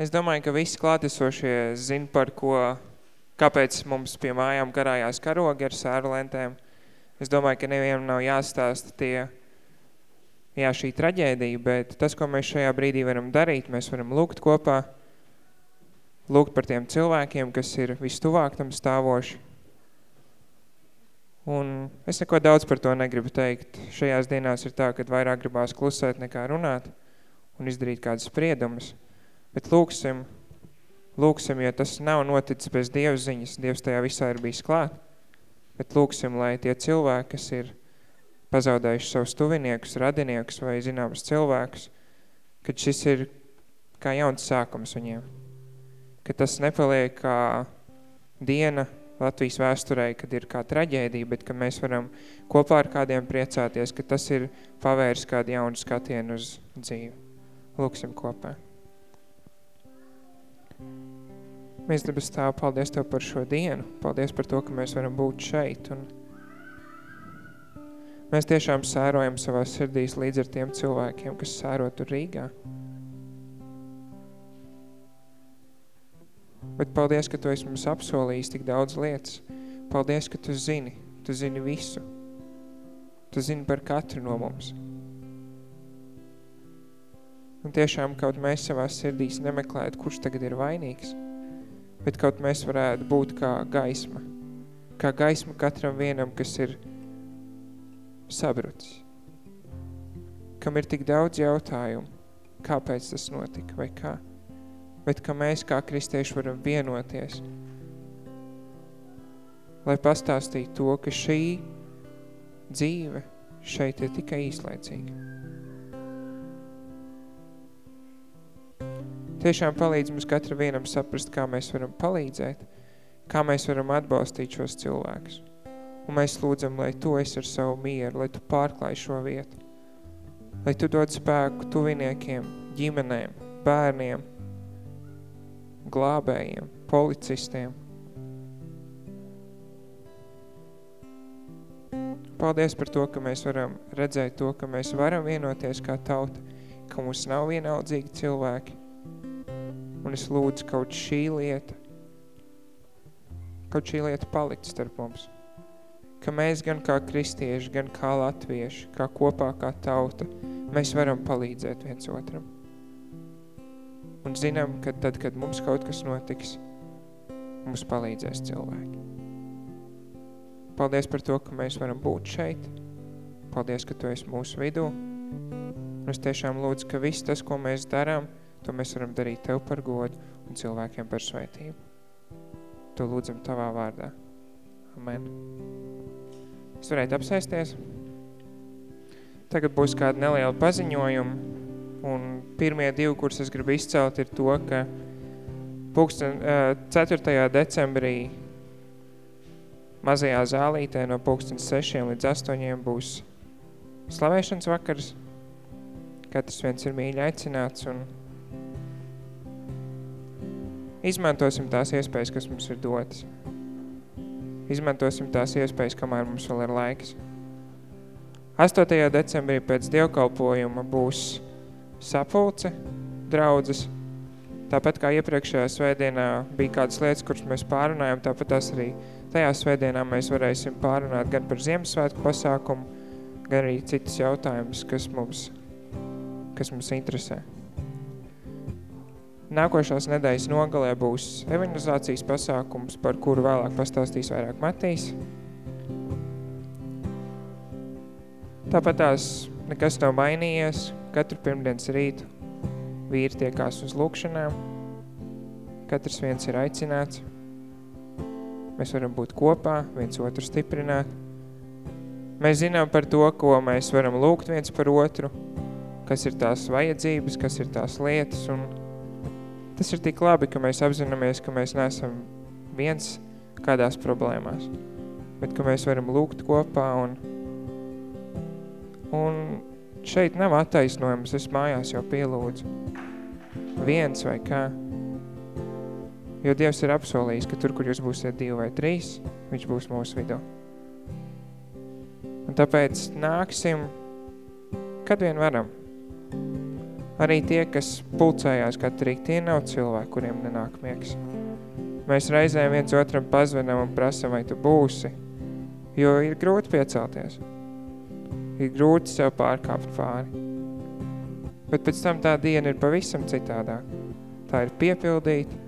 Es domāju, ka visi klātesošie zina par ko, kāpēc mums pie mājām karājās karogi ar sēru lentēm. Es domāju, ka nevienam nav jāstāsta tie, jā, šī traģēdija, bet tas, ko mēs šajā brīdī varam darīt, mēs varam lūgt kopā, lūgt par tiem cilvēkiem, kas ir vistuvāk tam stāvoši. Un es neko daudz par to negribu teikt. Šajās dienās ir tā, ka vairāk gribās klusēt nekā runāt un izdarīt kādas spriedumus. Bet lūksim, lūksim, jo tas nav noticis bez Dievs ziņas, Dievs tajā visā ir bijis klāt. Bet lūksim, lai tie cilvēki, kas ir pazaudējuši savus tuviniekus, radiniekus vai zināmas cilvēkus, kad šis ir kā jauns sākums viņiem. Ka tas nepaliek kā diena Latvijas vēsturē, kad ir kā traģēdija, bet ka mēs varam kopā ar kādiem priecāties, ka tas ir pavērs kādu jaunu skatienu uz dzīvi. Lūksim kopā. Mēs debes stāv, paldies Tev par šo dienu. Paldies par to, ka mēs varam būt šeit. Un mēs tiešām sērojam savā sirdīs līdz ar tiem cilvēkiem, kas sēro tur Rīgā. Bet paldies, ka Tu esi mums apsolījis tik daudz lietas. Paldies, ka Tu zini. Tu zini visu. Tu zini par katru no mums. Un tiešām kaut mēs savā sirdīs nemeklētu, kurš tagad ir vainīgs, bet kaut mēs varētu būt kā gaisma. Kā gaisma katram vienam, kas ir sabrucis. Kam ir tik daudz jautājumu, kāpēc tas notika vai kā bet ka mēs kā kristieši varam vienoties, lai pastāstītu to, ka šī dzīve šeit ir tikai īslaicīga. Tiešām palīdz mums katra vienam saprast, kā mēs varam palīdzēt, kā mēs varam atbalstīt šos cilvēkus. Un mēs lūdzam, lai tu esi ar savu mieru, lai tu pārklāj šo vietu, lai tu dod spēku tuviniekiem, ģimenēm, bērniem, glābējiem, policistiem. Paldies par to, ka mēs varam redzēt to, ka mēs varam vienoties kā tauta, ka mums nav vienaldzīgi cilvēki. Un es lūdzu kaut šī lieta, kaut šī lieta palikt starp mums. Ka mēs gan kā kristieši, gan kā latvieši, kā kopā kā tauta, mēs varam palīdzēt viens otram un zinām, ka tad, kad mums kaut kas notiks, mums palīdzēs cilvēki. Paldies par to, ka mēs varam būt šeit. Paldies, ka Tu esi mūsu vidū. Un es tiešām lūdzu, ka viss tas, ko mēs darām, to mēs varam darīt Tev par godu un cilvēkiem par svētību. To lūdzam Tavā vārdā. Amen. Es varētu apsēsties. Tagad būs kāda neliela paziņojuma. Un pirmie divi, kurus es gribu izcelt, ir to, ka pulksten, 4. decembrī mazajā zālītē no pulkstens 6 līdz 8 būs slavēšanas vakars. Katrs viens ir mīļi aicināts un izmantosim tās iespējas, kas mums ir dotas. Izmantosim tās iespējas, kamēr mums vēl ir laiks. 8. decembrī pēc dievkalpojuma būs sapulce draudzes. Tāpat kā iepriekšējā svētdienā bija kādas lietas, kuras mēs pārunājam, tāpat tās arī tajā svētdienā mēs varēsim pārunāt gan par Ziemassvētku pasākumu, gan arī citas jautājumus, kas mums, kas mums interesē. Nākošās nedēļas nogalē būs evangelizācijas pasākums, par kuru vēlāk pastāstīs vairāk Matīs. Tāpat tās nekas nav mainījies, Katru pirmdienas rītu vīri tiekās uz lūkšanām. Katrs viens ir aicināts. Mēs varam būt kopā, viens otru stiprināt. Mēs zinām par to, ko mēs varam lūgt viens par otru, kas ir tās vajadzības, kas ir tās lietas. Un tas ir tik labi, ka mēs apzināmies, ka mēs neesam viens kādās problēmās, bet ka mēs varam lūgt kopā un, un šeit nav attaisnojums, es mājās jau pielūdzu. Viens vai kā. Jo Dievs ir apsolījis, ka tur, kur jūs būsiet divi vai trīs, viņš būs mūsu vidū. Un tāpēc nāksim, kad vien varam. Arī tie, kas pulcējās katru rīt, tie nav cilvēki, kuriem nenāk miegs. Mēs reizēm viens otram pazvanam un prasam, vai tu būsi, jo ir grūti piecelties. Ir grūti sev pārkāpt pāri. Bet pēc tam tā diena ir pavisam citādāk. Tā ir piepildīta.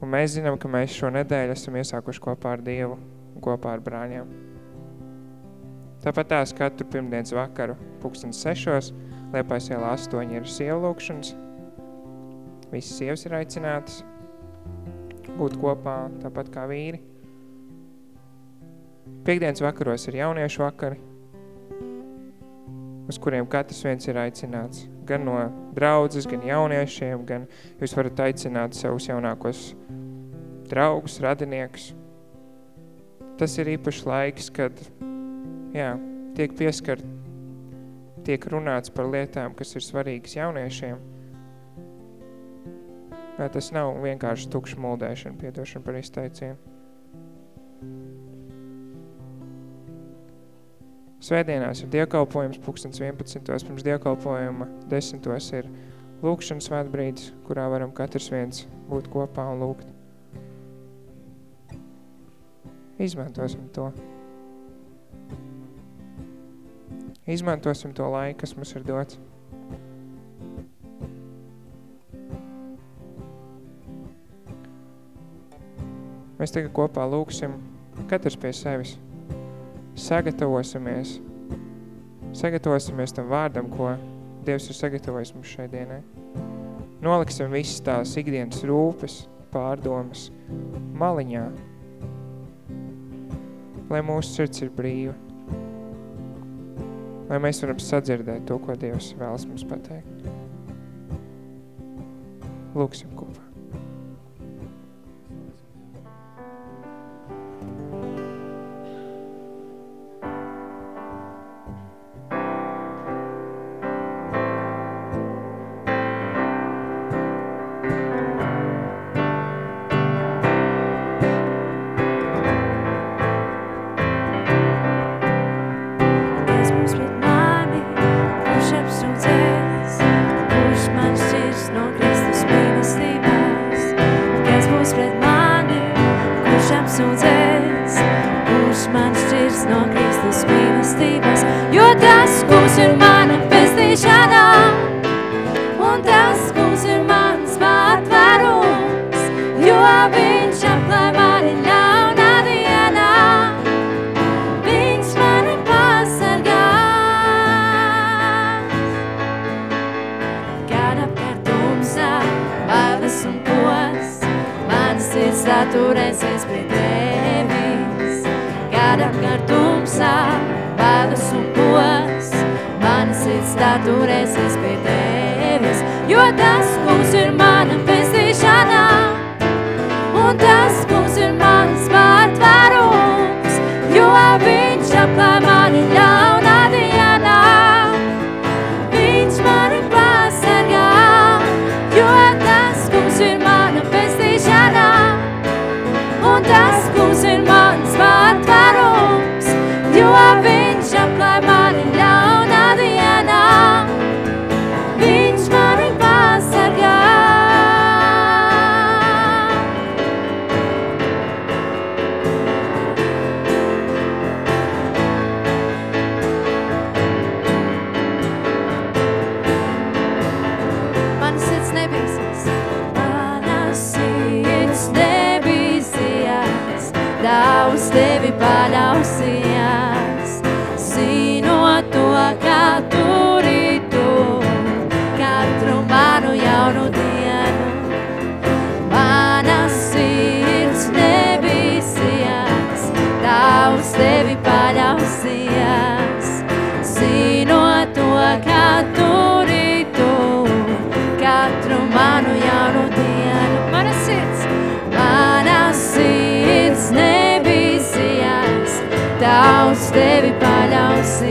Un mēs zinām, ka mēs šo nedēļu esam iesākuši kopā ar Dievu un kopā ar brāņiem. Tāpat tās katru pirmdienas vakaru, pulkstens sešos, Liepais ielā 8 ir sievu lūkšanas. Visas sievas ir aicinātas būt kopā, tāpat kā vīri. Piektdienas vakaros ir jauniešu vakari, uz kuriem katrs viens ir aicināts. Gan no draudzes, gan jauniešiem, gan jūs varat aicināt savus jaunākos draugus, radiniekus. Tas ir īpašs laiks, kad jā, tiek pieskart tiek runāts par lietām, kas ir svarīgas jauniešiem. Tas nav vienkārši tukša muldēšana, piedošana par izteicienu. Svētdienās ir dievkalpojums, pulkstens 11. pirms dievkalpojuma 10. ir lūkšanas svētbrīdis, kurā varam katrs viens būt kopā un lūgt. Izmantosim to. Izmantosim to laiku, kas mums ir dots. Mēs tagad kopā lūksim, katrs pie sevis. Sagatavosimies. Sagatavosimies tam vārdam, ko Dievs ir sagatavojis mums šai dienai. Noliksim visas tās ikdienas rūpes, pārdomas maliņā, lai mūsu sirds ir brīva lai mēs varam sadzirdēt to, ko Dievs vēlas mums pateikt. Lūksim kopā. tā turēsies pie tevis, jo tas, kungs, ir mans. tevi paļausim.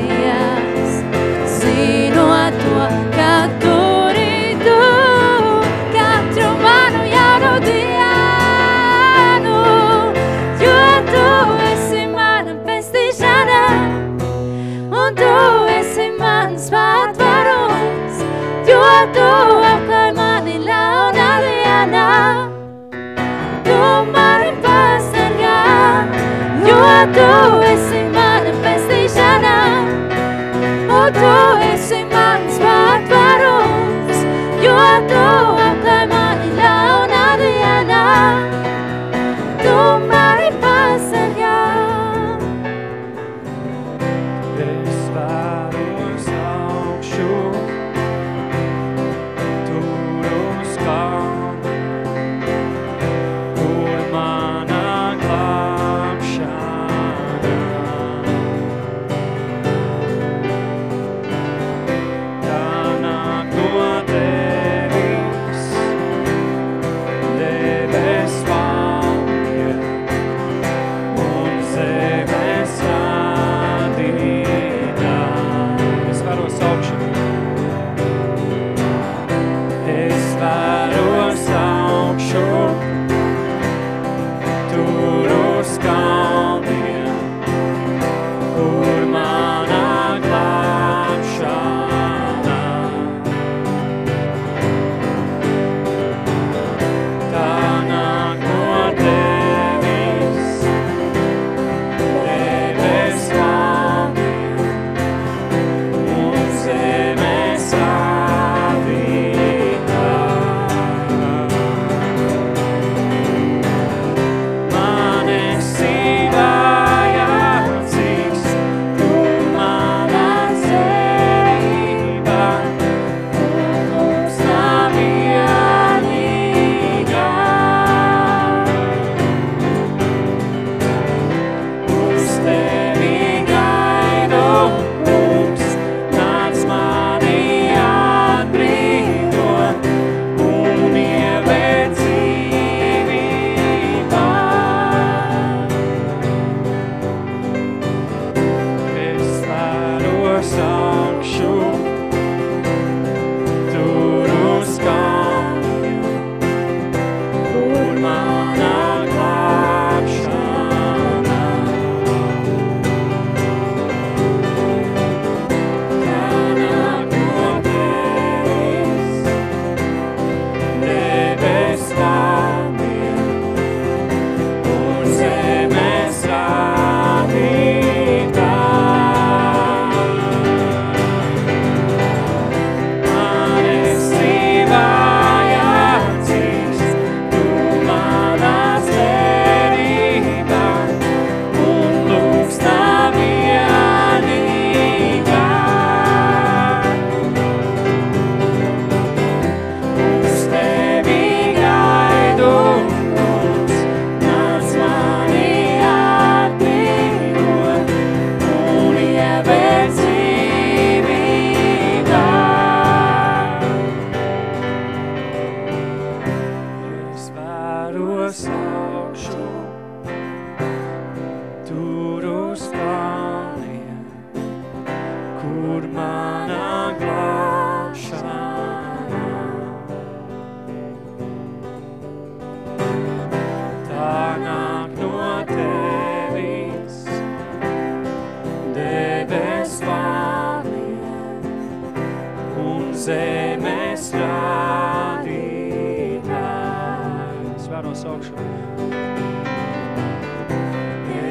Radītājs. Svēro saukšanu.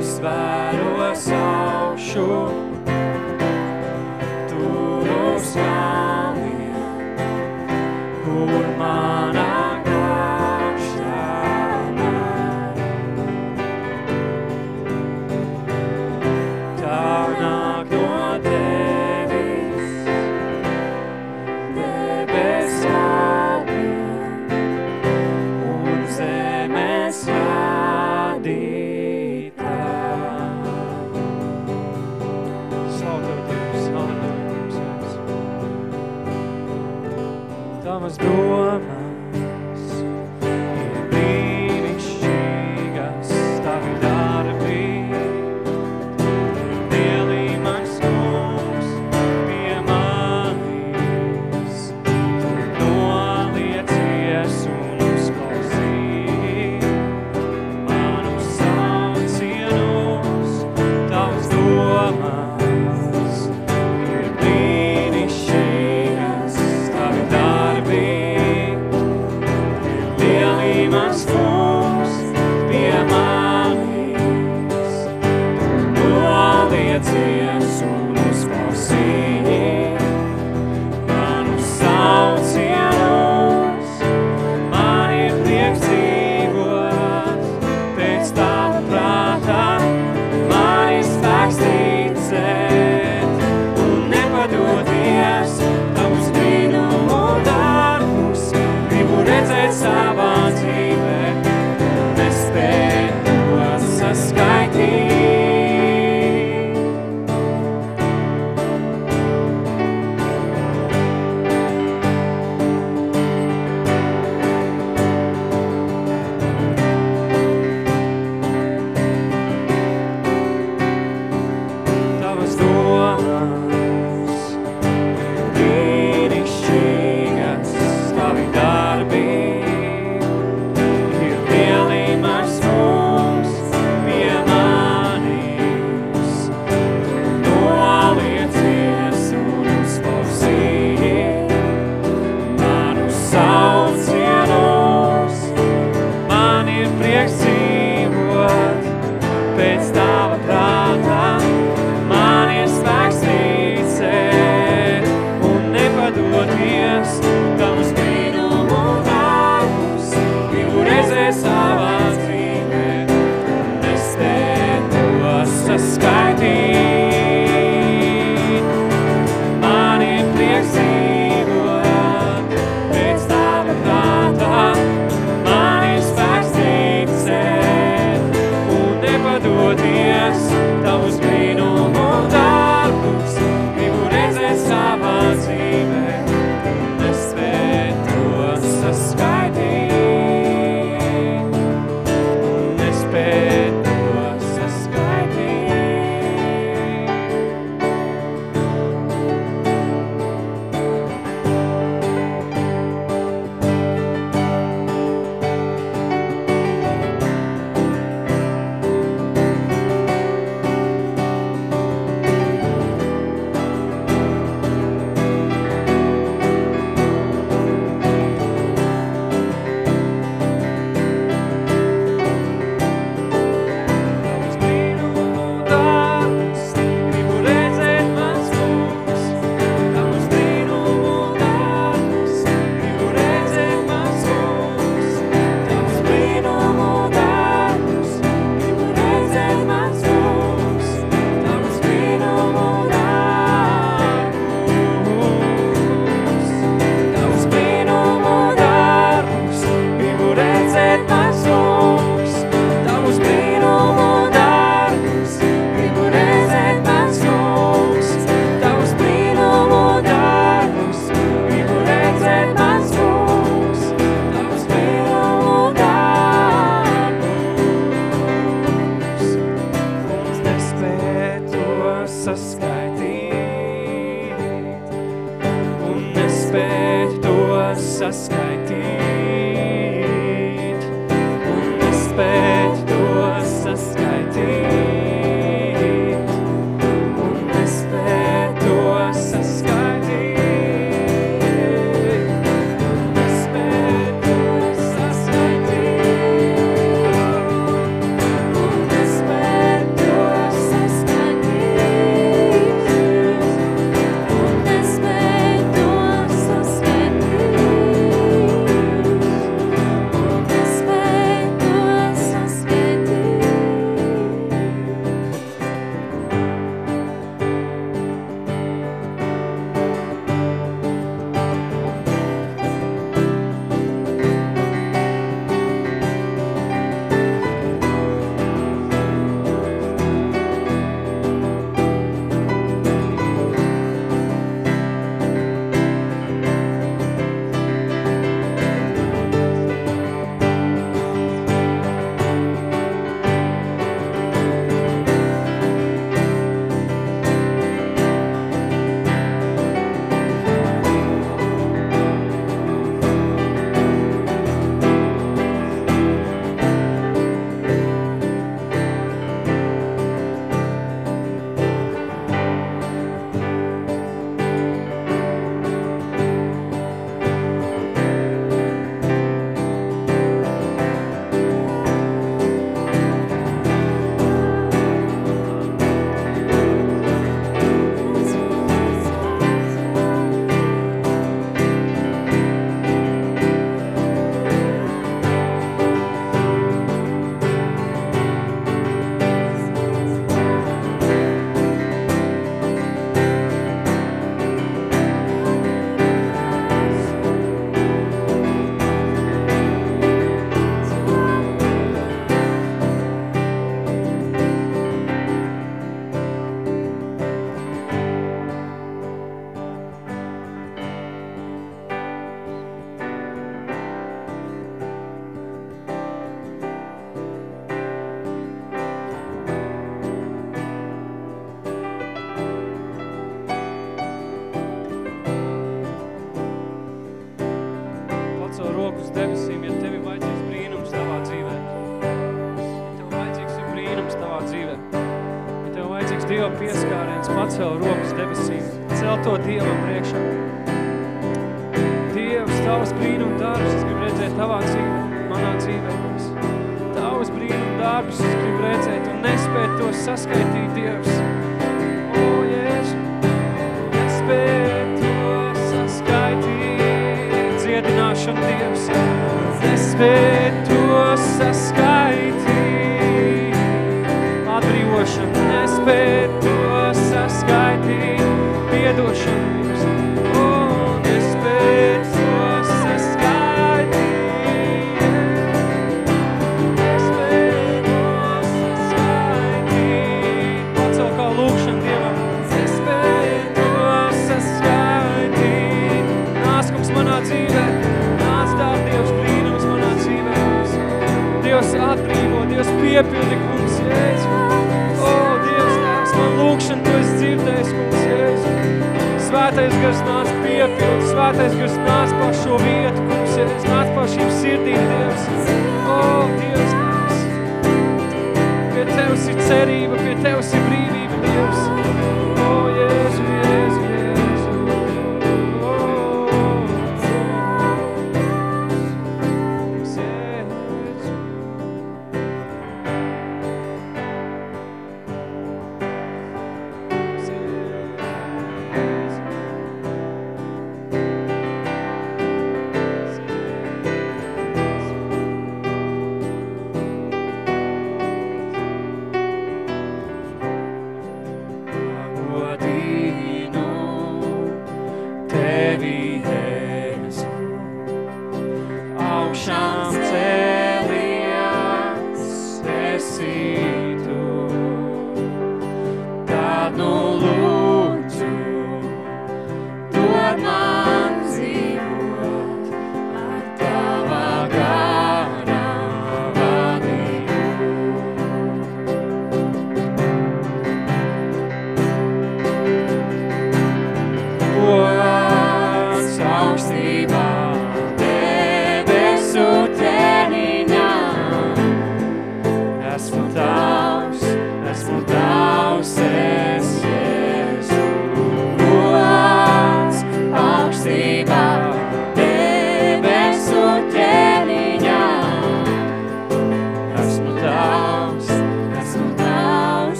Es vēro saukšu,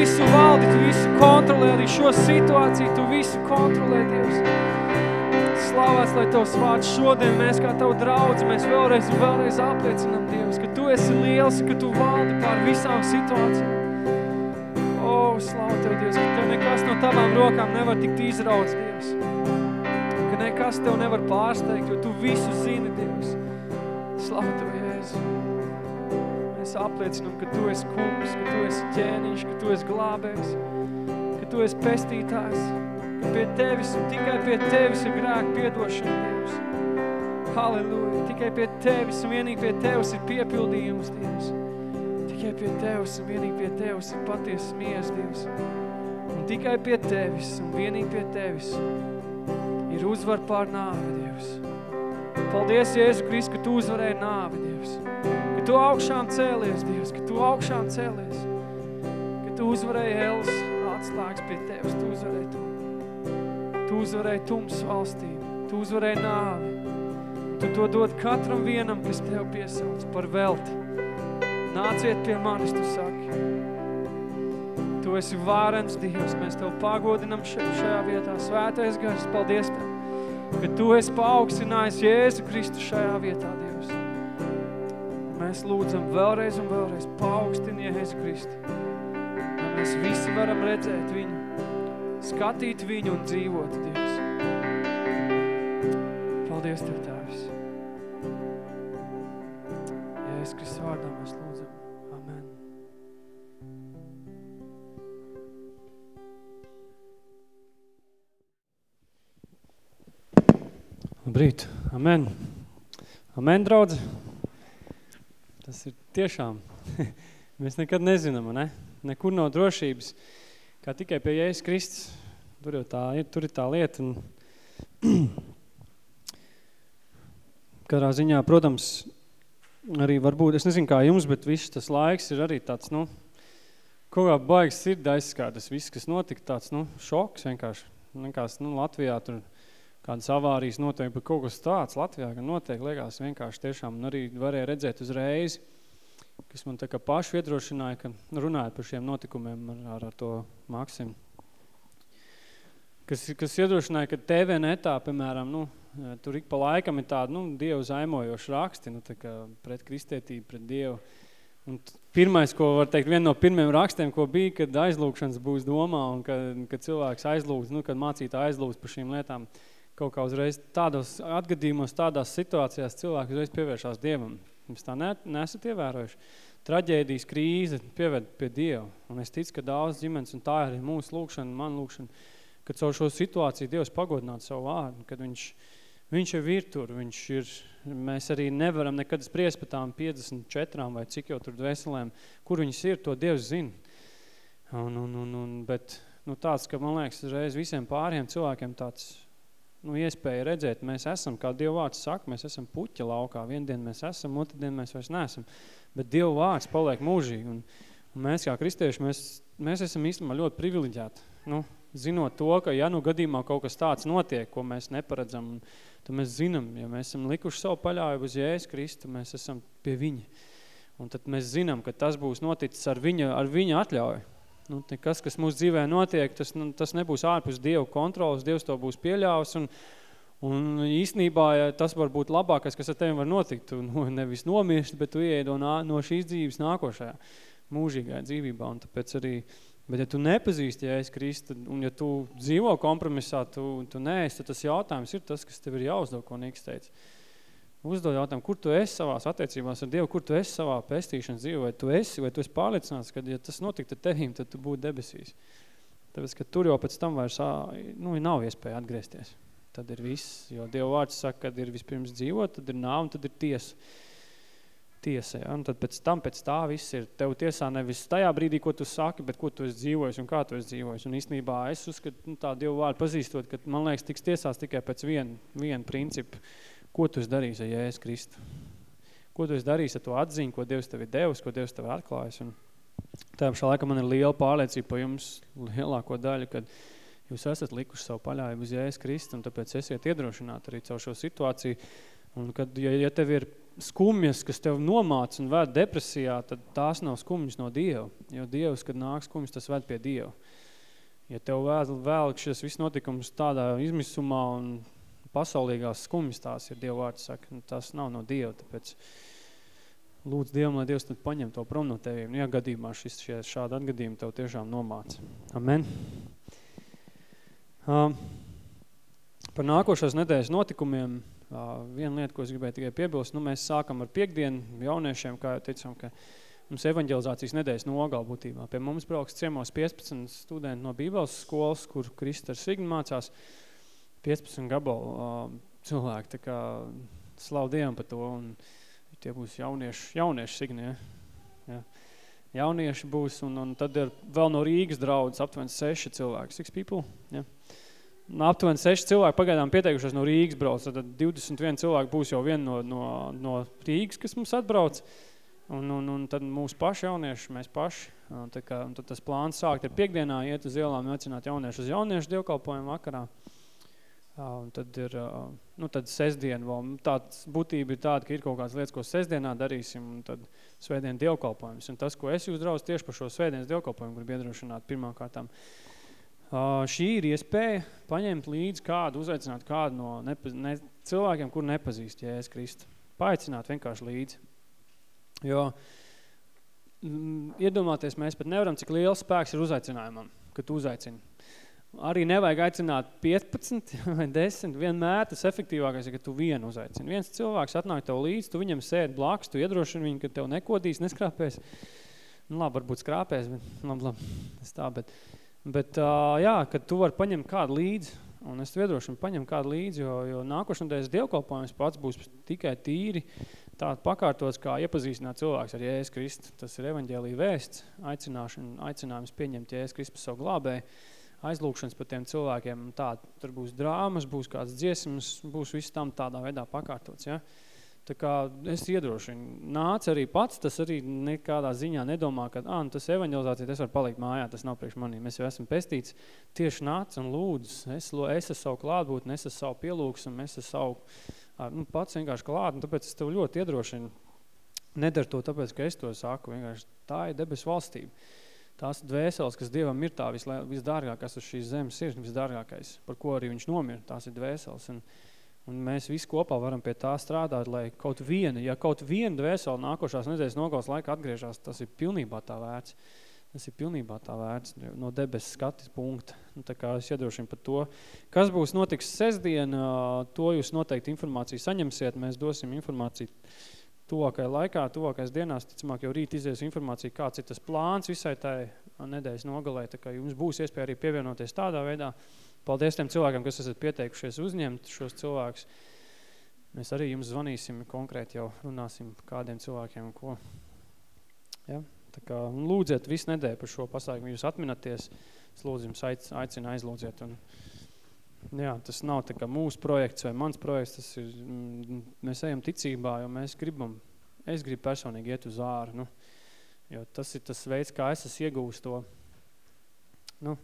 visu valdi, Tu visu kontrolē arī šo situāciju. Tu visu kontrolē, Dievs slavēts, lai Tavs vārds šodien mēs kā Tavu draudzi, mēs vēlreiz un vēlreiz apliecinām, Dievs, ka Tu esi liels, ka Tu valdi pār visām situācijām. O, slavu Tev, Dievs, ka Tev nekas no Tavām rokām nevar tikt izrauts, Dievs. Ka nekas Tev nevar pārsteigt, jo Tu visu zini, Dievs. Slavu Tev, Jēzu. Mēs apliecinām, ka Tu esi kungs, ka Tu esi ķēniņš, ka Tu esi glābējs, ka Tu esi pestītājs, ka pie Tevis un tikai pie Tevis ir grēka piedošana, Dievs. Halleluja! Tikai pie Tevis un vienīgi pie Tevis ir piepildījums, Dievs. Tikai pie Tevis un vienīgi pie Tevis ir patiesas mies, Dievs. Un tikai pie Tevis un vienīgi pie Tevis ir uzvar pār nāvi, Dievs. Paldies, Jēzu Kristu, ka Tu uzvarēji nāvi, Dievs. Ka Tu augšām cēlies, Dievs, ka Tu augšām cēlies. Ka Tu uzvarēji Elas atslēgas pie Tevis, Tu uzvarēji to. Tu uzvarēji tums valstību, Tu uzvarēji nāvi. Tu to dod katram vienam, kas Tev piesauc par velti. Nāciet pie manis, Tu saki. Tu esi vārens Dievs, mēs Tev pagodinam šajā vietā. Svētais gars, paldies Tev, ka Tu esi paaugstinājis Jēzu Kristu šajā vietā, Dievs. Mēs lūdzam vēlreiz un vēlreiz paaugstini Jēzu Kristu. Lai mēs visi varam redzēt viņu skatīt viņu un dzīvot, Dievs. Paldies Tev, Tēvs. Jēzus Kristus vārdā mēs lūdzam. Amen. Labrīt. Amen. Amen, draudzi. Tas ir tiešām. Mēs nekad nezinām, ne? Nekur nav drošības kā tikai pie Jēzus Kristus. Tur jau tā ir, tur ir tā lieta. Un katrā ziņā, protams, arī varbūt, es nezinu kā jums, bet viss tas laiks ir arī tāds, nu, kaut kā baigs sirdi aizskā, tas viss, kas notika, tāds, nu, šoks vienkārši. Vienkārši, nu, Latvijā tur kādas avārijas notiek, bet kaut kas tāds Latvijā, ka notiek, liekas vienkārši tiešām, un arī varēja redzēt uzreiz, kas man tā kā pašu iedrošināja, ka runāja par šiem notikumiem ar, ar, ar to Maksimu. Kas, kas iedrošināja, ka TV netā, piemēram, nu, tur ik pa laikam ir tāda, nu, Dievu zaimojoši raksti, nu, tā kā pret kristietību, pret Dievu. Un pirmais, ko var teikt, viena no pirmiem rakstiem, ko bija, kad aizlūkšanas būs domā un kad, kad cilvēks aizlūgs, nu, kad mācītā aizlūgs par šīm lietām, kaut kā uzreiz tādos atgadījumos, tādās situācijās cilvēki uzreiz pievēršās Dievam. Jums tā ne, nesat ievērojuši. Traģēdijas krīze pieved pie Dieva. Un es ticu, ka daudz ģimenes, un tā arī mūsu lūkšana, man lūkšana, kad caur šo situāciju Dievs pagodinātu savu vārdu, kad viņš, viņš jau ir tur, viņš ir, mēs arī nevaram nekad spriest par tām 54 vai cik jau tur dvēselēm, kur viņas ir, to Dievs zina. Un, un, un, un, bet nu, tāds, ka man liekas, reiz visiem pāriem cilvēkiem tāds nu, iespēja redzēt, mēs esam, kā Dieva vārds saka, mēs esam puķa laukā. Vienu dienu mēs esam, otru dienu mēs vairs neesam. Bet Dieva vārds paliek mūžīgi. Un, un mēs kā kristieši, mēs, mēs esam īstenībā ļoti privileģēti. Nu, zinot to, ka ja nu gadījumā kaut kas tāds notiek, ko mēs neparedzam, tad mēs zinām, ja mēs esam likuši savu paļāju uz Jēzus Kristu, mēs esam pie viņa. Un tad mēs zinām, ka tas būs noticis ar viņa, ar viņa atļauju. Nu, kas, kas mūsu dzīvē notiek, tas, nu, tas nebūs ārpus Dievu kontrolas, Dievs to būs pieļāvis, un, un īstenībā ja tas var būt labākais, kas ar tevi var notikt, tu nu, nevis nomirst, bet tu ieedo no šīs dzīves nākošajā mūžīgajā dzīvībā, un tāpēc arī, bet ja tu nepazīsti Jēzus Kristu, un ja tu dzīvo kompromisā, tu, tu neesi, tad tas jautājums ir tas, kas tev ir jāuzdod, ko Niks teica. Uzdod jautājumu, kur tu esi savās attiecībās ar Dievu, kur tu esi savā pestīšanas dzīvē, vai tu esi, vai tu esi pārliecināts, ka, ja tas notiktu tevīm, tad tu būtu debesīs. Tāpēc, ka tur jau pēc tam vairs nu, nav iespēja atgriezties. Tad ir viss, jo Dieva vārds saka, kad ir vispirms dzīvot, tad ir nāv un tad ir tiesa. tiesa, ja? un tad pēc tam, pēc tā viss ir tev tiesā nevis tajā brīdī, ko tu saki, bet ko tu esi dzīvojis un kā tu esi dzīvojis. Un īstenībā es uzskatu, nu, tā Dievu vārdu pazīstot, ka, man liekas, tiks tiesās tikai pēc viena vien principu, ko tu esi darījis ar Jēzus Kristu. Ko tu esi darījis ar to atziņu, ko Dievs tev ir devis, ko Dievs tev ir atklājis. Un tā pašā laikā man ir liela pārliecība pa jums lielāko daļu, kad jūs esat likuši savu paļājumu uz Jēzus Kristu, un tāpēc esiet iedrošināti arī caur šo situāciju. Un kad, ja, ja tev ir skumjas, kas tev nomāc un ved depresijā, tad tās nav skumjas no Dieva. Jo Dievs, kad nāk skumjas, tas ved pie Dieva. Ja tev vēl, vēl šis viss notikums tādā izmisumā un pasaulīgās skumjas tās ir Dieva vārds saka, nu, tas nav no Dieva, tāpēc lūdzu Dievam, lai Dievs tad paņem to prom no teviem. Nu, ja gadījumā šis, šie, šādi atgadījumi tev tiešām nomāca. Amen. Um, par nākošās nedēļas notikumiem Uh, viena lieta, ko es gribēju tikai piebilst, nu, mēs sākam ar piekdienu jauniešiem, kā jau teicām, ka mums evaņģelizācijas nedēļas nogal būtībā. Pie mums brauks ciemos 15 studenti no Bībeles skolas, kur Krista ar Signi mācās 15 gabalu uh, cilvēki, tā kā slavu Dievam par to, un tie būs jaunieši, jaunieši Signi, ja? ja. Jaunieši būs, un, un tad ir vēl no Rīgas draudzes aptuveni seši cilvēki, six people, ja? aptuveni seši cilvēki pagaidām pieteikušies no Rīgas brauc, tad 21 cilvēki būs jau vien no, no, no Rīgas, kas mums atbrauc, un, un, un tad mūsu paši jaunieši, mēs paši, un, tā kā, un tad tas plāns sākt ir piekdienā, iet uz ielām, aicināt jauniešu uz jauniešu dievkalpojumu vakarā, un tad ir, nu tad sestdien vēl, nu, tāds būtība ir tāda, ka ir kaut kādas lietas, ko sestdienā darīsim, un tad svētdien dievkalpojums, un tas, ko es jūs draudz tieši par šo svētdienas dievkalpojumu, gribu iedrošināt pirmā kārtām, Uh, šī ir iespēja paņemt līdzi kādu, uzaicināt kādu no nepa, ne, cilvēkiem, kur nepazīst Jēzus Kristu. Paaicināt vienkārši līdzi. Jo mm, iedomāties, mēs pat nevaram, cik liels spēks ir uzaicinājumam, kad tu uzaicini. Arī nevajag aicināt 15 vai 10, vienmēr tas efektīvākais ir, ka tu vienu uzaicini. Viens cilvēks atnāk tev līdzi, tu viņam sēdi blakus, tu iedrošini viņu, ka tev nekodīs, neskrāpēs. Nu, labi, varbūt skrāpēs, bet labi, labi, es tā, bet Bet, uh, jā, kad tu vari paņemt kādu līdzi, un es viedrošanu paņem kādu līdzi, jo, jo nākošanās dievkalpojums pats būs tikai tīri tāda pakārtots, kā iepazīstināt cilvēks ar Jēzus Kristu. Tas ir evaņģēlija vēsts, aicinājums pieņemt Jēzus Kristu savu glābēju, aizlūkšanas par tiem cilvēkiem. Tā, tur būs drāmas, būs kāds dziesmas, būs viss tam tādā veidā pakārtots. Ja? Tā kā es iedrošinu, nāc arī pats, tas arī nekādā ziņā nedomā, ka ah, nu tas evaņģelizācija, tas var palikt mājā, tas nav priekš manī. Mēs jau esam pestīts, tieši nāc un lūdz, es, es esmu savu klātbūtni, es esmu savu pielūgsmu, es esmu savu, nu, pats vienkārši klāt, un tāpēc es tev ļoti iedrošinu. Nedar to tāpēc, ka es to saku, vienkārši tā ir debes valstība. Tās dvēseles, kas Dievam ir tā visdārgākās uz šīs zemes ir visdārgākais, par ko arī viņš nomir, tās ir dvēseles. Un, Un mēs visi kopā varam pie tā strādāt, lai kaut viena, ja kaut viena dvēseli nākošās nedēļas nogals laika atgriežās, tas ir pilnībā tā vērts. Tas ir pilnībā tā vērts no debesu skatis punkta. Nu, tā kā es iedrošinu par to. Kas būs notiks sestdien, to jūs noteikti informāciju saņemsiet. Mēs dosim informāciju tuvākajā laikā, tuvākais dienās. Ticamāk jau rīt izies informācija, kāds ir tas plāns visai tai nedēļas nogalē. Tā kā jums būs iespēja arī pievienoties tādā veidā. Paldies tiem cilvēkiem, kas esat pieteikušies uzņemt šos cilvēkus. Mēs arī jums zvanīsim konkrēti jau runāsim kādiem cilvēkiem ko. Ja? Tā kā lūdziet visu nedēļu par šo pasākumu, jūs atminaties, es lūdzu jums aic, aicinu aizlūdziet. Un, jā, tas nav tā kā mūsu projekts vai mans projekts, tas ir, mm, mēs ejam ticībā, jo mēs gribam, es gribu personīgi iet uz āru, nu, jo tas ir tas veids, kā es esmu iegūst to, nu,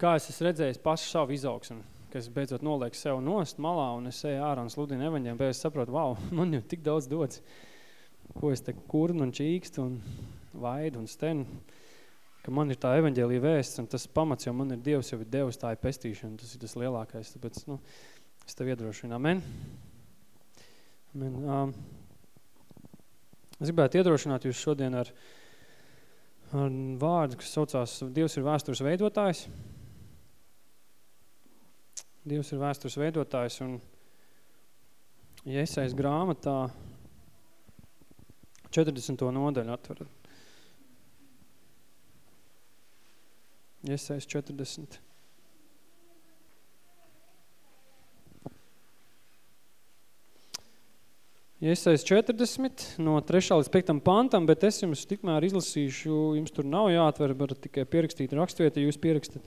kā es esmu redzējis pašu savu izaugsmu, ka es beidzot nolieku sev nost malā un es eju ārā un sludinu evaņiem, bet es saprotu, wow, man jau tik daudz dots, ko es te kurnu un čīkstu un vaidu un stenu, ka man ir tā evaņģēlija vēsts un tas pamats jau man ir Dievs jau ir Devs, tā ir pestīšana, tas ir tas lielākais, tāpēc, nu, es tev iedrošinu, amen. amen. Um, es gribētu iedrošināt jūs šodien ar, ar vārdu, kas saucās Dievs ir vēstures veidotājs, Dievs ir vēstures veidotājs un Iesaist grāmatā 40. nodaļu atverat. Iesaist 40. Iesais 40 no 3. līdz 5. pantam, bet es jums tikmēr izlasīšu, jums tur nav jāatver, varat tikai pierakstīt rakstvieti, jūs pierakstat.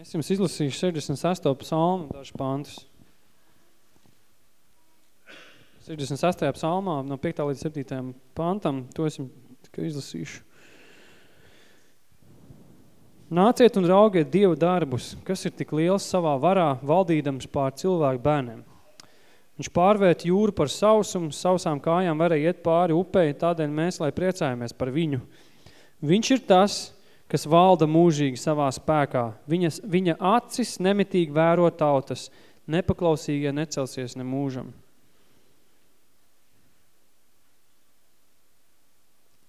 Es jums izlasīšu 68. psalmu dažu pantus. 68. psalmā no 5. līdz 7. pantam, to es jums tikai izlasīšu. Nāciet un raugiet Dievu darbus, kas ir tik liels savā varā, valdīdams pār cilvēku bērniem. Viņš pārvērt jūru par sausumu, sausām kājām varēja iet pāri upei, tādēļ mēs, lai priecājamies par viņu. Viņš ir tas, kas valda mūžīgi savā spēkā. Viņas, viņa acis nemitīgi vēro tautas, nepaklausīgie necelsies ne mūžam.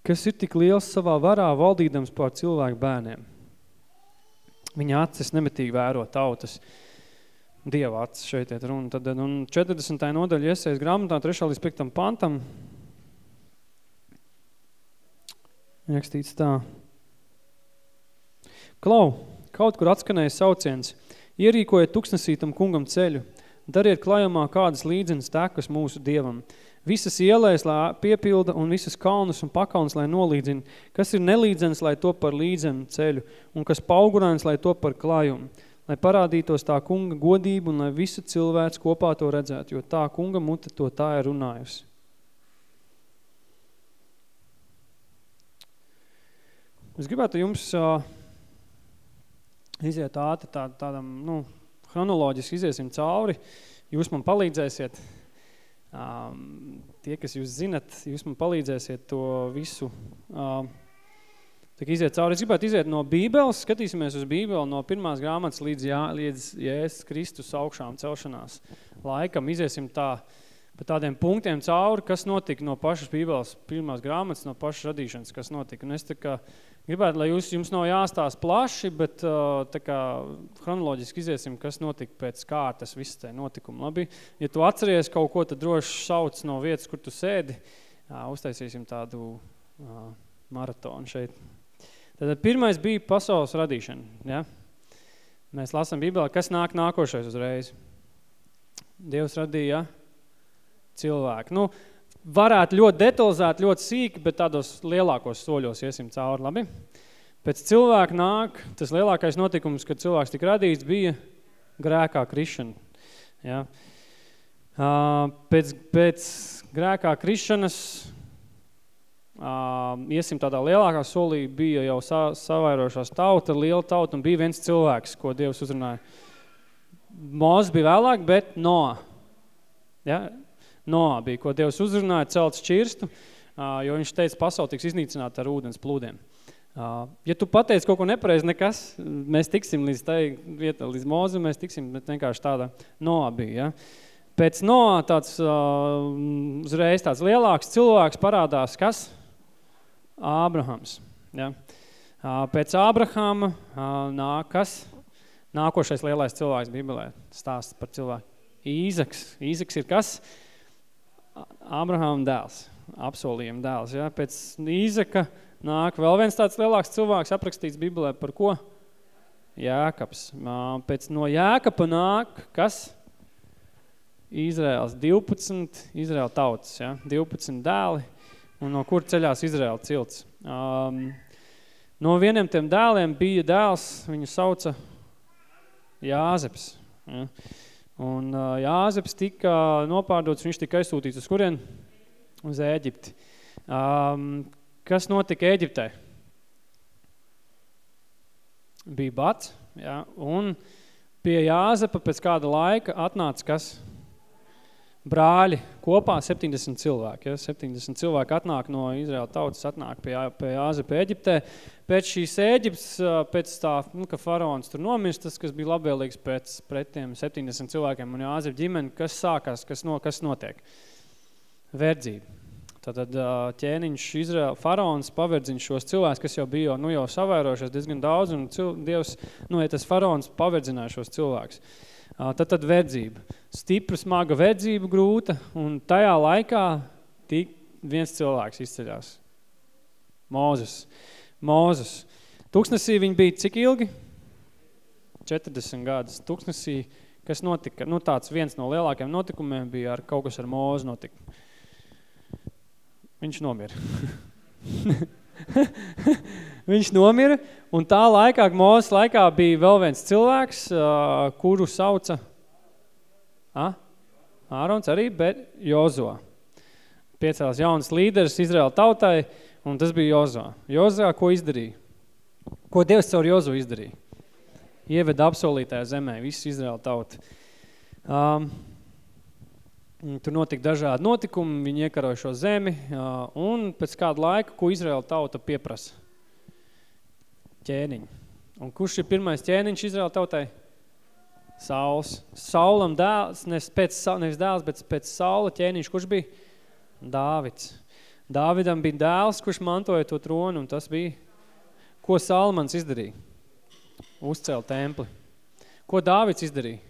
Kas ir tik liels savā varā, valdīdams pār cilvēku bērniem. Viņa acis nemetīgi vēro tautas. Dieva acis šeit iet runa. Tad, un 40. nodaļa iesaist grāmatā 3. līdz 5. pantam. Rakstīts tā. Klau, kaut kur atskanēja sauciens. Ierīkojiet tuksnesītam kungam ceļu. Dariet klājumā kādas līdzenas tekas mūsu dievam – Visas ielēs, lai piepilda, un visas kalnus un pakalnas, lai nolīdzina. Kas ir nelīdzens, lai to par līdzenu ceļu, un kas paugurāns, lai to par klājumu. Lai parādītos tā kunga godība, un lai visa cilvēks kopā to redzētu, jo tā kunga mute to tā ir runājusi. Es gribētu jums uh, iziet ātri tā, tādam, nu, chronoloģiski iziesim cauri. Jūs man palīdzēsiet Um, tie, kas jūs zinat, jūs man palīdzēsiet to visu um, iziet cauri. Es gribētu iziet no Bībeles, skatīsimies uz Bībeli no pirmās grāmatas līdz, jā, līdz Jēzus Kristus augšām celšanās laikam. Iziesim tā pa tādiem punktiem cauri, kas notika no pašas Bībeles pirmās grāmatas, no pašas radīšanas, kas notika. Un es tā kā Gribētu, lai jūs, jums nav jāstās plaši, bet uh, tā kā chronoloģiski iziesim, kas notika pēc kārtas viss te notikumi. Labi? Ja tu atceries kaut ko, tad droši sauc no vietas, kur tu sēdi. Uztaisīsim tādu uh, maratonu šeit. Tad pirmais bija pasaules radīšana. Ja? Mēs lasām Bībelē, kas nāk nākošais uzreiz. Dievs radīja cilvēku. Nu, varētu ļoti detalizēt, ļoti sīki, bet tādos lielākos soļos iesim cauri, labi? Pēc cilvēka nāk, tas lielākais notikums, kad cilvēks tik radīts, bija grēkā krišana. Ja? Pēc, pēc grēkā krišanas iesim tādā lielākā solī, bija jau sa, savairošās tauta, liela tauta, un bija viens cilvēks, ko Dievs uzrunāja. Mūzes bija vēlāk, bet no. Ja? Noā bija, ko Dievs uzrunāja, celt šķirstu, jo viņš teica, pasauli tiks iznīcināt ar ūdens plūdiem. Ja tu pateici kaut ko nepareizi, nekas, mēs tiksim līdz tai vietā, līdz mūzu, mēs tiksim, vienkārši tāda Noā bija, ja. Pēc Noā tāds uzreiz tāds lielāks cilvēks parādās, kas? Ābrahams, ja. Pēc Ābrahama nāk kas? Nākošais lielais cilvēks Bībelē stāsts par cilvēku. Īzaks. Īzaks ir kas? Abrahama dēls, apsolījuma dēls. Ja? Pēc Īzeka nāk vēl viens tāds lielāks cilvēks aprakstīts Bībelē par ko? Jēkabs. Pēc no Jēkaba nāk, kas? Izraels 12, Izraela tautas, ja? 12 dēli, un no kur ceļās Izraela cilts. Um, no vieniem tiem dēliem bija dēls, viņu sauca Jāzeps. Ja? Un Jāzeps tika nopārdots, viņš tika aizsūtīts uz kurien? Uz Ēģipti. Um, kas notika Ēģiptē? Bija bats, ja, un pie Jāzepa pēc kāda laika atnāca kas? Brāļi kopā 70 cilvēki. Ja? 70 cilvēki atnāk no Izraela tautas, atnāk pie, pie Āzepa Eģiptē. Pēc šīs Eģiptes, pēc tā, nu, ka faraons tur nomirst, tas, kas bija labvēlīgs pēc pret tiem 70 cilvēkiem un Āzepa ģimeni, kas sākās, kas, no, kas notiek? Verdzība. Tātad ķēniņš Izraela faraons paverdziņš šos cilvēkus, kas jau bija nu, jau savairojušies diezgan daudz, un cil, Dievs, nu, ja tas faraons paverdzināja šos cilvēkus. Tad, tad verdzība. Stipra, smaga verdzība grūta, un tajā laikā tik viens cilvēks izceļās. Mūzes. Mūzes. Tuksnesī viņi bija cik ilgi? 40 gadus. Tuksnesī, kas notika? Nu, tāds viens no lielākiem notikumiem bija ar kaut kas ar mūzu notika. Viņš nomira. viņš nomira, un tā laikā, mūzes laikā bija vēl viens cilvēks, uh, kuru sauca a? Ārons arī, bet Jozo. Piecēlās jaunas līderis Izraela tautai, un tas bija Jozo. Jozo, ko izdarīja? Ko Dievs caur Jozo izdarīja? Ieveda apsolītajā zemē, visu Izraela tautu. Um, tur notika dažādi notikumi, viņi iekaroja šo zemi, un pēc kāda laika, ko Izraela tauta pieprasa? Ķēniņu. Un kurš ir pirmais ķēniņš Izraela tautai? Sauls. Saulam dēls, nevis, pēc, nevis dēls, bet pēc Saula ķēniņš, kurš bija? Dāvids. Dāvidam bija dēls, kurš mantoja to tronu, un tas bija, ko Salmans izdarīja? Uzcēla templi. Ko Dāvids izdarīja?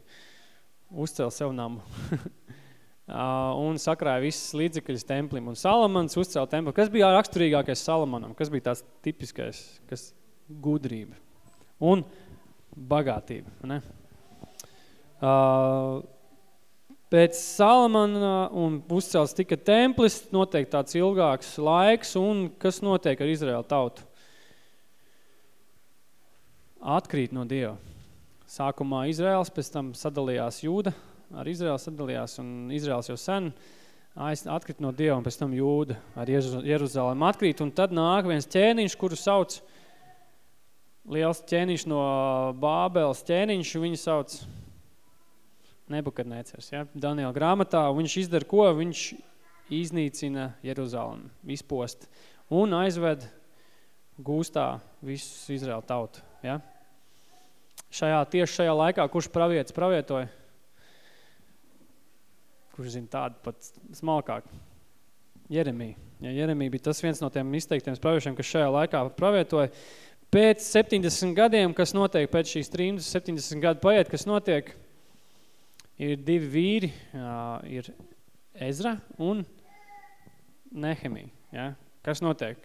Uzcēla sev namu. un sakrāja visas līdzekļas templim. Un Salamans uzcēla templi. Kas bija raksturīgākais Salamanam? Kas bija tās tipiskais? Kas gudrība. Un bagātība. Ne? Uh, pēc Salamana un uzcels tika templis, notiek tāds ilgāks laiks, un kas notiek ar Izraēlu tautu? Atkrīt no Dieva. Sākumā Izraels, pēc tam sadalījās Jūda, ar Izraelu sadalījās, un Izraels jau sen atkrit no Dieva, un pēc tam Jūda ar Jeruzalem atkrīt, un tad nāk viens ķēniņš, kuru sauc, liels ķēniņš no Bābeles ķēniņš, viņu sauc Nebukadnecers, ja, Daniela grāmatā, viņš izdara ko? Viņš iznīcina Jeruzalemi, izpost un aizved gūstā visus Izraela tautu, ja. Šajā, tieši šajā laikā, kurš pravietis pravietoja? Kurš zina tādu pat smalkāk? Jeremija. Ja, Jeremija bija tas viens no tiem izteiktiem praviešiem, kas šajā laikā pravietoja. Pēc 70 gadiem, kas notiek, pēc šīs trīmas 70 gadu paiet, kas notiek – ir divi vīri, uh, ir Ezra un Nehemija. Ja? Kas notiek?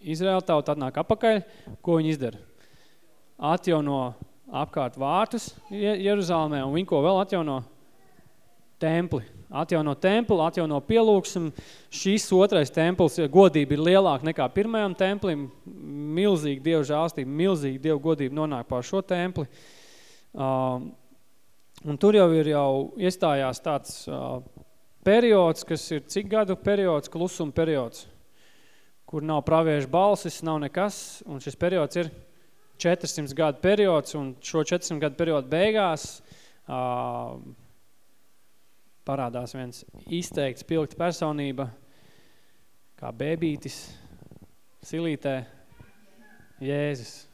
Izraēla tauta atnāk apakaļ, ko viņi izdara? Atjauno apkārt vārtus Jeruzalemē, un viņi ko vēl atjauno? Templi. Atjauno templi, atjauno pielūksim. Šis otrais templis, godība ir lielāka nekā pirmajam templim. Milzīgi Dievu žālstība, milzīgi Dievu godība nonāk pār šo templi. Uh, Un tur jau ir jau iestājās tāds uh, periods, kas ir cik gadu periods, klusuma periods, kur nav praviešu balsis, nav nekas, un šis periods ir 400 gadu periods, un šo 400 gadu periodu beigās uh, parādās viens izteikts pilgta personība, kā bēbītis, silītē, Jēzus.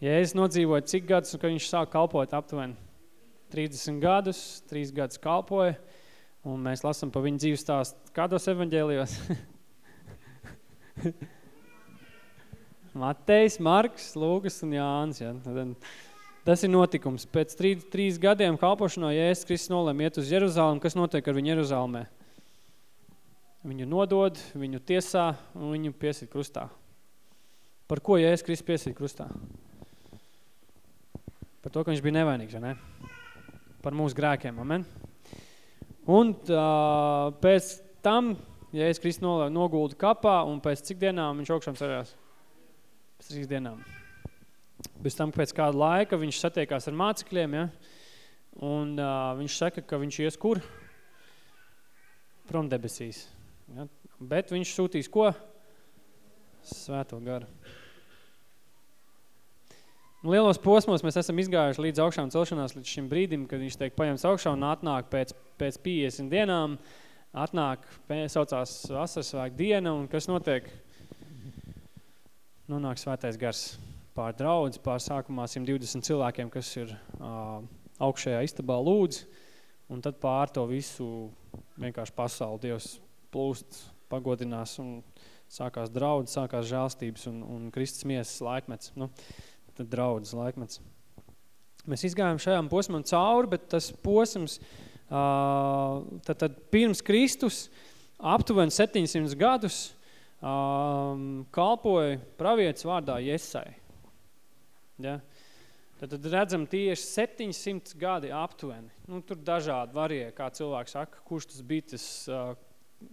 Jēzus nodzīvoja cik gadus, un ka viņš sāk kalpot aptuveni 30 gadus, 3 gadus kalpoja, un mēs lasam pa viņu dzīves stāstu kādos evaņģēlijos? Matejs, Marks, Lūgas un Jānis. Ja. Tas ir notikums. Pēc trīs, trīs gadiem kalpošanā Jēzus Kristus nolēma iet uz Jeruzalem. Kas notiek ar viņu Jeruzalemē? Viņu nodod, viņu tiesā un viņu piesit krustā. Par ko Jēzus Kristus piesit krustā? Par to, ka viņš bija nevainīgs, vai ne? par mūsu grēkiem, amen. Un uh, pēc tam, ja es Kristu no, noguldu kapā, un pēc cik dienām viņš augšām cerējās? Pēc trīs dienām. Bez tam, pēc kāda laika viņš satiekās ar mācekļiem, ja? un uh, viņš saka, ka viņš ies kur? Prom debesīs. Ja? Bet viņš sūtīs ko? Svēto garu. Lielos posmos mēs esam izgājuši līdz augšām celšanās līdz šim brīdim, kad viņš tiek paņemts augšā un atnāk pēc, pēc 50 dienām, atnāk, saucās vasarsvēk diena, un kas notiek? Nonāk svētais gars pār draudz, pār sākumā 120 cilvēkiem, kas ir uh, augšējā istabā lūdz, un tad pār to visu vienkārši pasauli Dievs plūst, pagodinās, un sākās draudz, sākās žēlstības un, un Kristus miesas laikmets. Nu, tad draudzes laikmets. Mēs izgājām šajām posmam cauri, bet tas posms, tad, tad pirms Kristus, aptuveni 700 gadus, kalpoja pravietis vārdā Jesai. Ja? Tad, tad redzam tieši 700 gadi aptuveni. Nu, tur dažādi varie, kā cilvēks saka, kurš tas bija tas uh,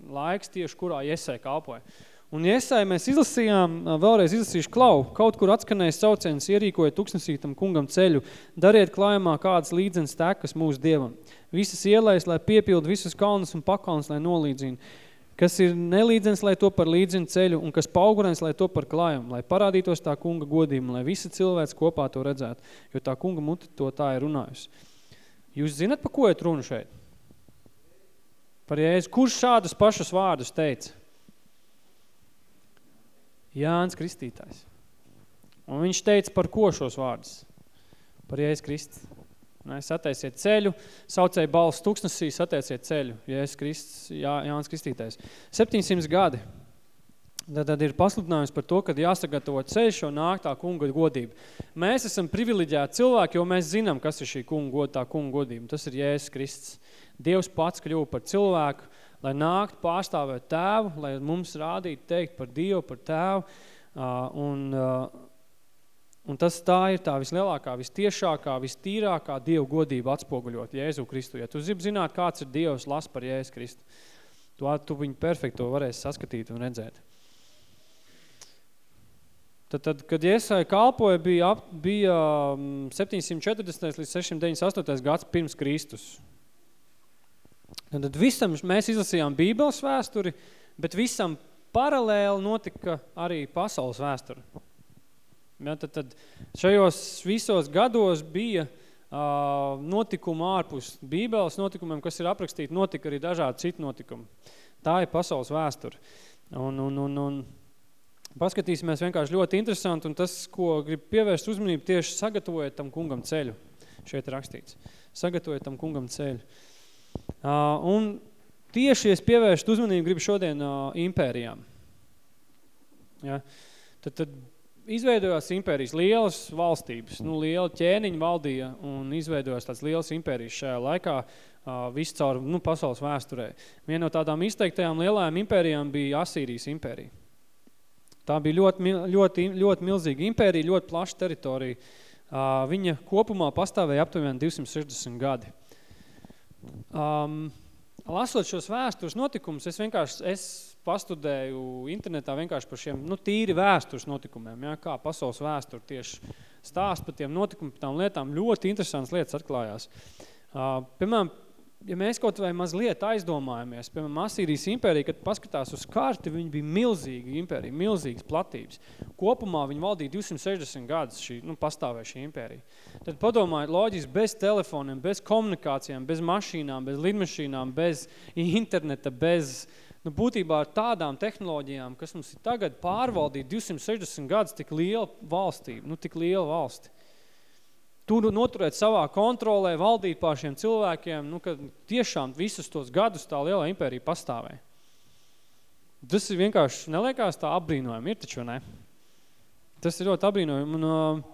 laiks tieši, kurā Jesai kalpoja. Un Jesai mēs izlasījām, vēlreiz izlasīšu klau, kaut kur atskanēja sauciens, ierīkoja tuksnesītam kungam ceļu, dariet klājumā kādas līdzenes tekas mūsu dievam. Visas ielais, lai piepildu visus kalnus un pakalnus, lai nolīdzina. Kas ir nelīdzens, lai to par līdzinu ceļu, un kas paugurens, lai to par klājumu, lai parādītos tā kunga godību, lai visi cilvēks kopā to redzētu, jo tā kunga muti to tā ir runājusi. Jūs zinat, pa ko ir runa šeit? Par Jēzu. Kurš šādus pašus vārdus teica? Jānis Kristītājs. Un viņš teica, par ko šos vārdus? Par Jēzus Kristus. Sataisiet ceļu, saucēja balss tuksnesī, sataisiet ceļu, Jēzus Kristus, Jā, Jānis Kristītājs. 700 gadi. Tad, tad ir pasludinājums par to, ka jāsagatavo ceļš un nāk tā kunga godība. Mēs esam privileģēti cilvēki, jo mēs zinām, kas ir šī kunga god, tā kunga godība. Tas ir Jēzus Kristus. Dievs pats kļuva par cilvēku, lai nākt pārstāvēt tēvu, lai mums rādītu teikt par Dievu, par tēvu. Uh, un, uh, un tas tā ir tā vislielākā, vistiešākā, vistīrākā Dievu godība atspoguļot Jēzu Kristu. Ja tu gribi zināt, kāds ir Dievs, las par Jēzu Kristu. Tu, tu viņu perfekto varēsi saskatīt un redzēt. Tad, tad kad Iesai kalpoja, bija, ap, bija 740 līdz 698 gads pirms Kristus. Tad visam mēs izlasījām Bībeles vēsturi, bet visam paralēli notika arī pasaules vēsture. Ja, tad, tad šajos visos gados bija uh, notikumi ārpus Bībeles notikumiem, kas ir aprakstīti, notika arī dažādi citi notikumi. Tā ir pasaules vēsture. Un, un, un, un paskatīsimies vienkārši ļoti interesanti, un tas, ko grib pievērst uzmanību, tieši sagatavojiet tam kungam ceļu. Šeit rakstīts. Sagatavojiet tam kungam ceļu. Uh, un tieši es pievērstu uzmanību gribu šodien uh, impērijām. Ja? Tad, tad izveidojās impērijas, lielas valstības, nu, liela ķēniņa valdīja un izveidojās tāds liels impērijas šajā laikā uh, visu caur nu, pasaules vēsturē. Viena no tādām izteiktajām lielajām impērijām bija Asīrijas impērija. Tā bija ļoti, ļoti, ļoti milzīga impērija, ļoti plaša teritorija. Viņa kopumā pastāvēja aptuveni 260 gadi. Um, lasot šos vēstures notikumus, es vienkārši es pastudēju internetā vienkārši par šiem nu, tīri vēstures notikumiem, ja, kā pasaules vēsture tieši stāst par tiem notikumiem, par tām lietām. Ļoti interesants lietas atklājās. Uh, piemēram, ja mēs kaut vai mazliet aizdomājamies, piemēram, Asīrijas impērija, kad paskatās uz karti, viņi bija milzīga impērija, milzīgas platības. Kopumā viņi valdīja 260 gadus šī, nu, pastāvēja šī impērija. Tad padomājiet, loģiski, bez telefoniem, bez komunikācijām, bez mašīnām, bez lidmašīnām, bez interneta, bez, nu, būtībā ar tādām tehnoloģijām, kas mums ir tagad pārvaldīt 260 gadus tik liela valstība, nu, tik liela valsti tu noturēt savā kontrolē, valdīt pār šiem cilvēkiem, nu, ka tiešām visus tos gadus tā lielā impērija pastāvēja. Tas ir vienkārši, neliekās tā apbrīnojami, ir taču, ne? Tas ir ļoti apbrīnojami. Un,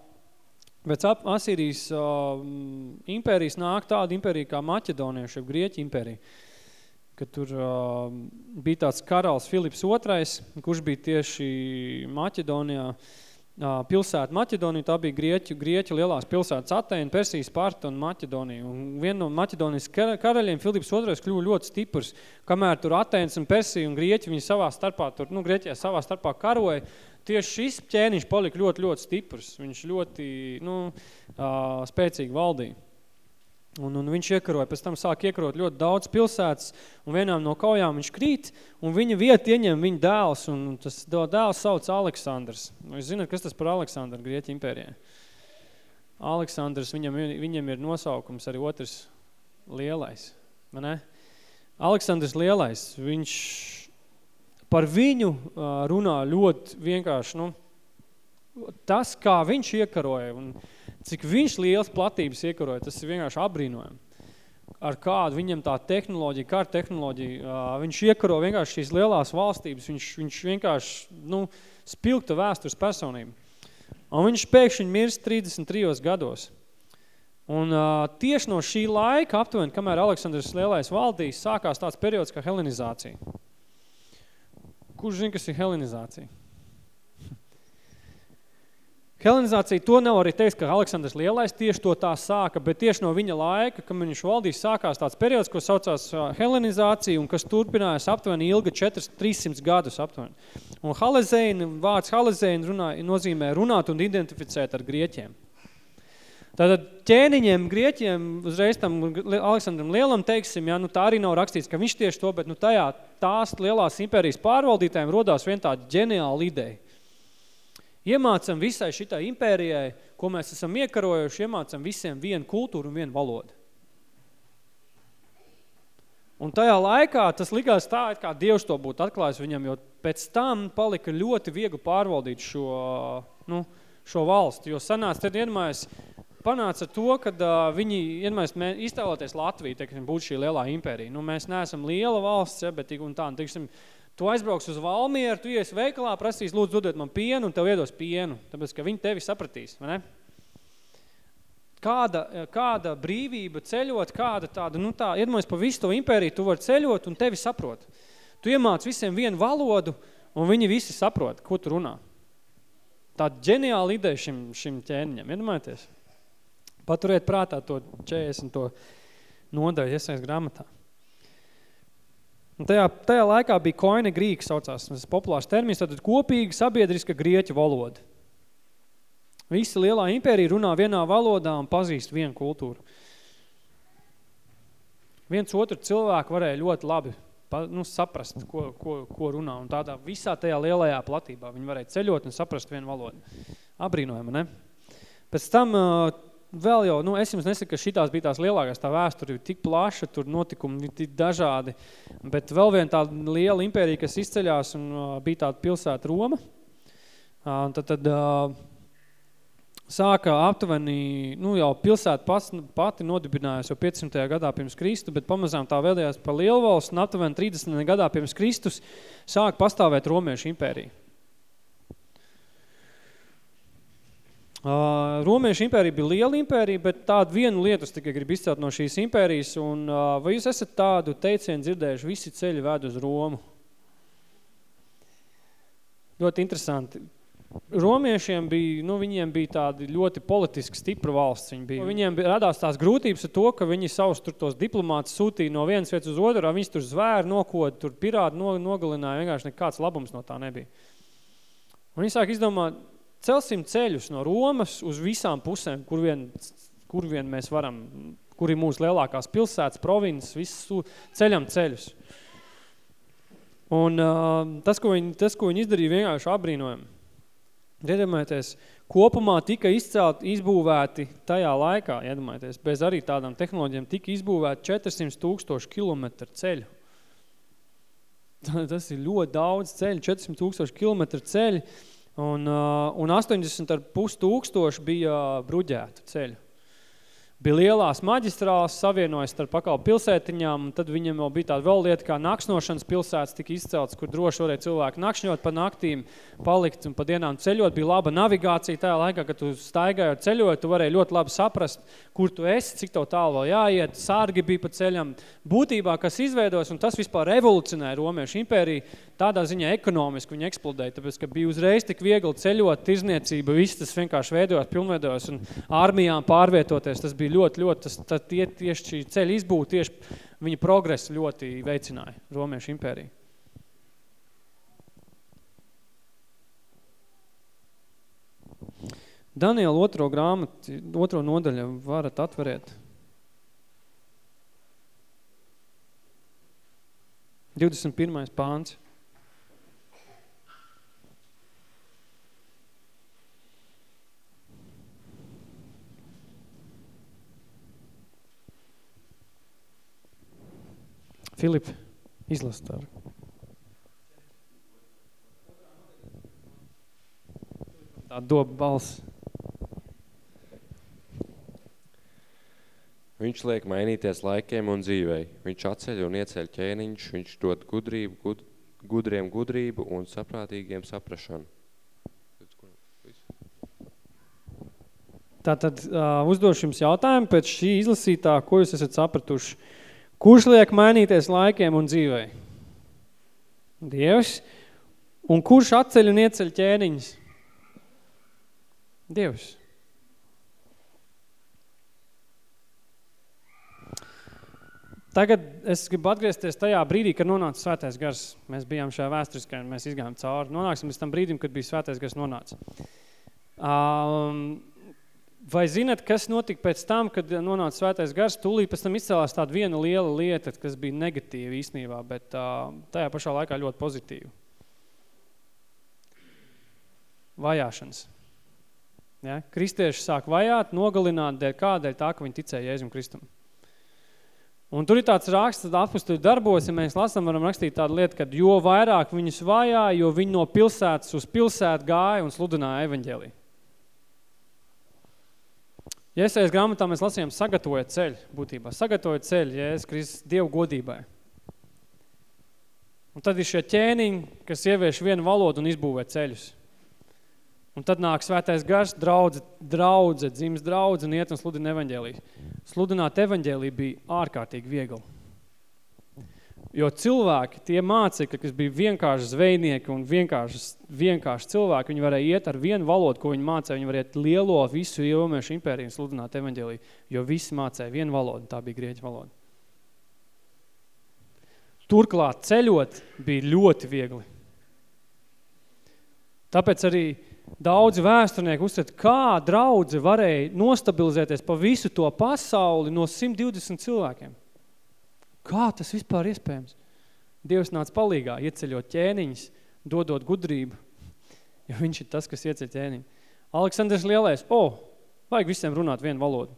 pēc Asīrijas uh, impērijas nāk tāda impērija kā Maķedonieša, jeb Grieķa impērija, kad tur uh, bija tāds karalis Filips II, kurš bija tieši Maķedonijā, uh, pilsēta Maķedonija, tā bija Grieķu, Grieķu lielās pilsētas Atēna, Persijas, Sparta un Maķedonija. Un viena no Maķedonijas karaļiem, Filips II, kļuva ļoti stiprs, kamēr tur Atēnas un Persija un Grieķi viņi savā starpā, tur, nu, Grieķijā savā starpā karoja, tieši šis ķēniņš palika ļoti, ļoti stiprs. Viņš ļoti, nu, spēcīgi valdīja. Un, un viņš iekaroja, pēc tam sāk iekarot ļoti daudz pilsētas, un vienām no kaujām viņš krīt, un viņa vieta ieņem viņa dēls, un tas dēls sauc Aleksandrs. Jūs zināt, kas tas par Aleksandru Grieķi impērijā? Aleksandrs, viņam, viņam ir nosaukums arī otrs lielais, ne? Aleksandrs lielais, viņš par viņu runā ļoti vienkārši, nu, tas, kā viņš iekaroja, un Cik viņš liels platības iekaroja, tas ir vienkārši apbrīnojami. Ar kādu viņam tā tehnoloģija, kā uh, viņš iekaro vienkārši šīs lielās valstības, viņš, viņš vienkārši, nu, spilgta vēstures personība. Un viņš pēkšņi mirst 33 gados. Un uh, tieši no šī laika, aptuveni, kamēr Aleksandrs Lielais valdīs, sākās tāds periods kā helenizācija. Kurš zina, kas ir helenizācija? Helenizācija to nav arī teikt, ka Aleksandrs Lielais tieši to tā sāka, bet tieši no viņa laika, kad viņš valdīs, sākās tāds periods, ko saucās helenizācija un kas turpinājās aptuveni ilga 400-300 gadus aptuveni. Un halezeina, vārds halezeina runā, nozīmē runāt un identificēt ar grieķiem. Tātad ķēniņiem, grieķiem, uzreiz tam Aleksandram Lielam teiksim, ja, nu tā arī nav rakstīts, ka viņš tieši to, bet nu tajā tās lielās impērijas pārvaldītājiem rodās vien tāda ģeniāla ideja. Iemācam visai šitai impērijai, ko mēs esam iekarojuši, iemācam visiem vienu kultūru un vienu valodu. Un tajā laikā tas likās tā, it kā Dievs to būtu atklājis viņam, jo pēc tam palika ļoti viegli pārvaldīt šo, nu, šo valstu, jo sanāca tad vienmēs panāca to, ka uh, viņi vienmēs iztēloties Latviju, teiksim, būtu šī lielā impērija. Nu, mēs neesam liela valsts, ja, bet tik un tā, un, teiksim, Tu aizbrauks uz Valmieru, tu ies veikalā, prasīs, lūdzu, dodiet man pienu, un tev iedos pienu, tāpēc, ka viņi tevi sapratīs, vai ne? Kāda, kāda brīvība ceļot, kāda tāda, nu tā, iedomājies pa visu to impēriju, tu vari ceļot un tevi saprot. Tu iemāc visiem vienu valodu, un viņi visi saprot, ko tu runā. Tāda ģeniāla ideja šim, šim ķēniņam, iedomājieties? Paturiet prātā to 40 to nodaļu iesaist grāmatā. Un tajā, tajā laikā bija koine grīka saucās, tas populārs termins, tad kopīga sabiedriska grieķu valoda. Visa lielā impērija runā vienā valodā un pazīst vienu kultūru. Viens otru cilvēku varēja ļoti labi nu, saprast, ko, ko, ko runā. Un tādā visā tajā lielajā platībā viņi varēja ceļot un saprast vienu valodu. Abrīnojama, ne? Pēc tam vēl jau, nu, es jums nesaku, ka šitās bija tās lielākās, tā vēsture tik plaša, tur notikumi tik dažādi, bet vēl viena tāda liela impērija, kas izceļās un uh, bija tāda pilsēta Roma, uh, tad, tad uh, sāka aptuveni, nu jau pilsēta pats, pati nodibinājās jau 500. gadā pirms Kristu, bet pamazām tā vēlējās par lielvalsts un aptuveni 30. gadā pirms Kristus sāka pastāvēt Romiešu impērija. Uh, Romiešu impērija bija liela impērija, bet tādu vienu lietu es tikai gribu izcelt no šīs impērijas, un uh, vai jūs esat tādu teicienu dzirdējuši, visi ceļi ved uz Romu? Ļoti interesanti. Romiešiem bija, nu, viņiem bija tādi ļoti politiski stipra valsts. Viņi bija. Viņiem bija, radās tās grūtības ar to, ka viņi savus tur tos diplomātus sūtīja no vienas vietas uz otru, viņus tur zvēri nokod, tur pirāti no, nogalināja, vienkārši nekāds labums no tā nebija. Un viņi sāk izdomāt, celsim ceļus no Romas uz visām pusēm, kur vien, kur vien mēs varam, kur ir mūsu lielākās pilsētas, provinces, visu ceļam ceļus. Un uh, tas, ko viņi, tas, ko viņi izdarīja, vienkārši apbrīnojami. Iedomājieties, kopumā tika izcelt, izbūvēti tajā laikā, iedomājieties, bez arī tādām tehnoloģijām, tika izbūvēti 400 tūkstoši kilometru ceļu. Tas ir ļoti daudz ceļu, 400 tūkstoši kilometru ceļu. Un, uh, un 80 ar pus tūkstoši bija bruģētu ceļu bija lielās maģistrāls, savienojas starp pakal pilsētiņām, un tad viņam vēl bija tāda vēl lieta kā nakšnošanas pilsētas tika izcelts, kur droši varēja cilvēki nakšņot pa naktīm, palikt un pa dienām ceļot. Bija laba navigācija tajā laikā, kad tu staigājot ceļot, tu varēji ļoti labi saprast, kur tu esi, cik tev tālu vēl jāiet, sārgi bija pa ceļam. Būtībā, kas izveidos, un tas vispār revolucionēja Romiešu impēriju, tādā ziņā ekonomiski viņi eksplodēja, tāpēc, ka bija uzreiz tik viegli ceļot, tirzniecība, viss tas vienkārši veidojās, pilnveidojās un armijām pārvietoties, tas bija ļoti, ļoti, tas, tā, tie, tieši šī ceļa izbūve, tieši viņa progresu ļoti veicināja Romiešu impēriju. Daniela otro grāmatu, otro nodaļu varat atverēt. 21. pāns. Filip, izlas tā. Tā doba balss. Viņš liek mainīties laikiem un dzīvei. Viņš atceļ un ieceļ ķēniņš, viņš dod gudrību, gud, gudriem gudrību un saprātīgiem saprašanu. Tātad uh, uzdošu jums jautājumu pēc šī izlasītā, ko jūs esat sapratuši. Kurš liek mainīties laikiem un dzīvei? Dievs. Un kurš atceļ un ieceļ ķēniņus? Dievs. Tagad es gribu atgriezties tajā brīdī, kad nonāca svētais gars. Mēs bijām šajā vēsturiskajā un mēs izgājām cauri. Nonāksim līdz tam brīdim, kad bija svētais gars nonāca. Um, vai zinat, kas notika pēc tam, kad nonāca svētais gars? Tūlīt pēc tam izcēlās tāda viena liela lieta, kas bija negatīva īstenībā, bet uh, tajā pašā laikā ļoti pozitīva. Vajāšanas. Ja? Kristieši sāk vajāt, nogalināt dēļ kādēļ tā, ka viņi ticēja Jēzum Kristum. Un tur ir tāds raksts, tad apstuļu darbos, ja mēs lasām, varam rakstīt tādu lietu, ka jo vairāk viņus vajā, jo viņi no pilsētas uz pilsētu gāja un sludināja evaņģēlī. Jēsais grāmatā mēs lasījām sagatavoja ceļu, būtībā. Sagatavoja ceļu, Jēzus Kristus Dievu godībai. Un tad ir šie ķēniņi, kas ievieš vienu valodu un izbūvē ceļus. Un tad nāk svētais gars, draudze, draudze, dzims draudze un iet un sludina evaņģēliju. Sludināt evaņģēliju bija ārkārtīgi viegli. Jo cilvēki, tie mācekļi, kas bija vienkārši zvejnieki un vienkārši, vienkārši cilvēki, viņi varēja iet ar vienu valodu, ko viņi mācēja, viņi varēja lielo visu ielomiešu impēriju sludināt evaņģēliju, jo visi mācēja vienu valodu, tā bija grieķu valoda. Turklāt ceļot bija ļoti viegli. Tāpēc arī Daudzi vēsturnieki uzskat, kā draudze varēja nostabilizēties pa visu to pasauli no 120 cilvēkiem. Kā tas vispār iespējams? Dievs nāca palīgā, ieceļot ķēniņus, dodot gudrību, jo viņš ir tas, kas ieceļ ķēniņu. Aleksandrs Lielais, o, oh, vajag visiem runāt vienu valodu.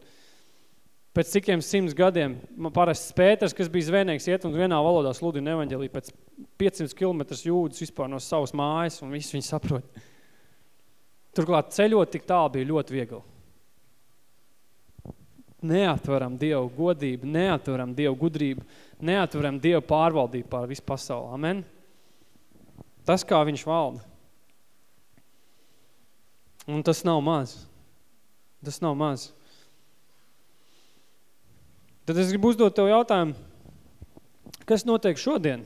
Pēc cikiem simts gadiem parasts Pēters, kas bija zvejnieks, iet un vienā valodā sludina evaņģelī pēc 500 km jūdas vispār no savas mājas, un viss viņi saprot. Turklāt ceļot tik tālu bija ļoti viegli. Neatveram Dievu godību, neatveram Dievu gudrību, neatveram Dievu pārvaldību pār visu pasauli. Amen? Tas, kā viņš valda. Un tas nav maz. Tas nav maz. Tad es gribu uzdot tev jautājumu, kas notiek šodien?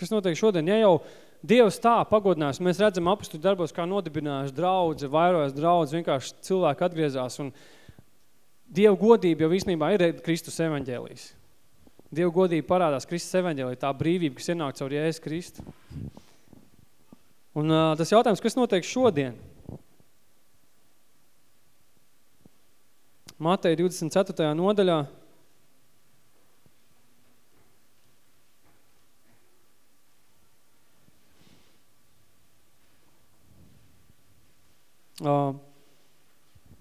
Kas notiek šodien? Ja jau Dievs tā pagodinās, mēs redzam apustuļu darbos, kā nodibinājuši draudzi, vairojas draudzi, vienkārši cilvēki atgriezās. Un Dieva godība jau īstenībā ir Kristus evaņģēlijas. Dieva godība parādās Kristus evaņģēlī, tā brīvība, kas ienāk caur Jēzus Kristu. Un uh, tas jautājums, kas notiek šodien? Mateja 24. nodaļā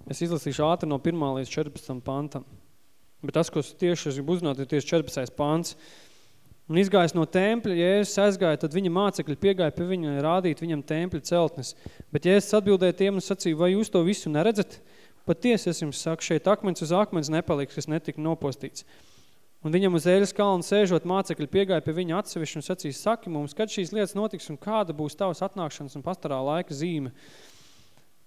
Es izlasīšu ātri no 1. līdz 14. pantam. Bet tas, ko tieši es gribu uzzināt, ir tieši 14. pants. Un izgājis no tempļa, Jēzus aizgāja, tad viņa mācekļi piegāja pie viņa rādīt viņam tempļa celtnes. Bet Jēzus atbildēja tiem un sacīja, vai jūs to visu neredzat? Patiesi es jums saku, šeit akmens uz akmens nepaliks, kas netika nopostīts. Un viņam uz ēļas kalna sēžot mācekļi piegāja pie viņa atsevišķi un sacīja, saki mums, kad šīs lietas notiks un kāda būs tavas atnākšanas un pastarā laika zīme.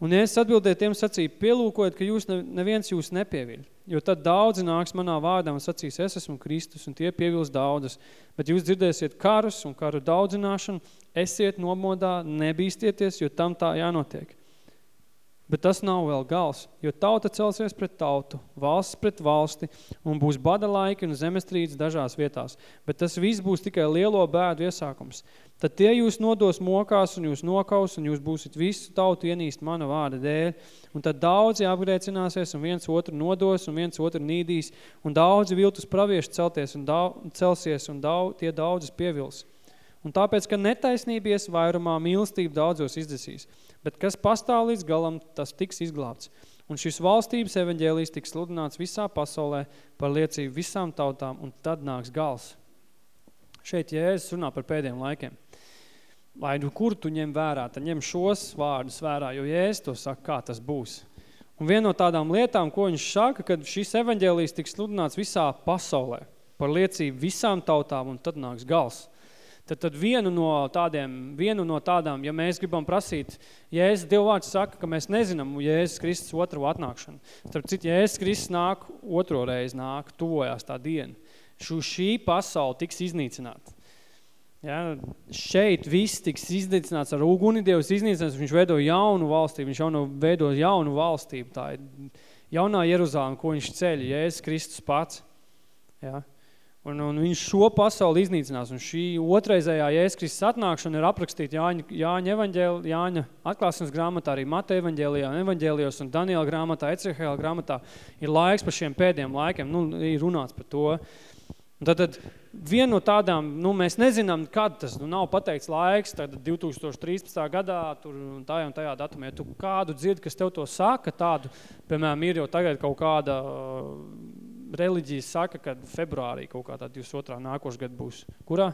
Un es atbildēju tiem sacīju, pielūkojiet, ka jūs neviens jūs nepieviļ. Jo tad daudzi nāks manā vārdā un sacīs, es esmu Kristus, un tie pievils daudzas. Bet jūs dzirdēsiet karus un karu daudzināšanu, esiet nomodā, nebīstieties, jo tam tā jānotiek. Bet tas nav vēl gals, jo tauta celsies pret tautu, valsts pret valsti, un būs bada laiki un zemestrīdes dažās vietās. Bet tas viss būs tikai lielo bēdu iesākums. Tad tie jūs nodos mokās un jūs nokaus, un jūs būsit visu tautu ienīst mana vārda dēļ. Un tad daudzi apgrēcināsies, un viens otru nodos, un viens otru nīdīs, un daudzi viltus pravieši celties un daudz, celsies, un daudz, tie daudzas pievils. Un tāpēc, ka netaisnība ies vairumā, mīlestība daudzos izdesīs. Bet kas pastāv līdz galam, tas tiks izglābts. Un šis valstības evaņģēlijs tiks sludināts visā pasaulē par liecību visām tautām, un tad nāks gals. Šeit Jēzus runā par pēdējiem laikiem. Lai nu kur tu ņem vērā, tad ņem šos vārdus vērā, jo Jēzus to saka, kā tas būs. Un viena no tādām lietām, ko viņš saka, kad šis evaņģēlijs tiks sludināts visā pasaulē par liecību visām tautām, un tad nāks gals. Tad, tad vienu, no tādiem, vienu no tādām, ja mēs gribam prasīt, Jēzus Dieva vārds saka, ka mēs nezinām Jēzus Kristus otru atnākšanu. Starp citu, Jēzus Kristus nāk, otro reizi nāk, tuvojās tā diena. Šo šī pasaule tiks iznīcināta. Ja, šeit viss tiks izdedzināts ar uguni, Dievs iznīcinās, viņš veido jaunu valstību, viņš jauno, veido jaunu valstību, tā ir jaunā Jeruzālema, ko viņš ceļ, Jēzus Kristus pats. Ja. Un, un viņš šo pasauli iznīcinās, un šī otraizējā Jēzus Kristus atnākšana ir aprakstīta Jāņa, Jāņa, evaņģēli, Jāņa atklāsmes grāmatā, arī Mateja evaņģēlijā, evaņģēlijos un Daniela grāmatā, Ecehēla grāmatā ir laiks par šiem pēdējiem laikiem, nu, ir runāts par to. Un tad, tad viena no tādām, nu, mēs nezinām, kad tas, nu, nav pateikts laiks, tad 2013. gadā, tur tajā un tajā datumā, ja tu kādu dzirdi, kas tev to saka, tādu, piemēram, ir jau tagad kaut kāda uh, reliģija saka, ka februārī kaut kā tā 22. nākošu gadu būs. Kurā?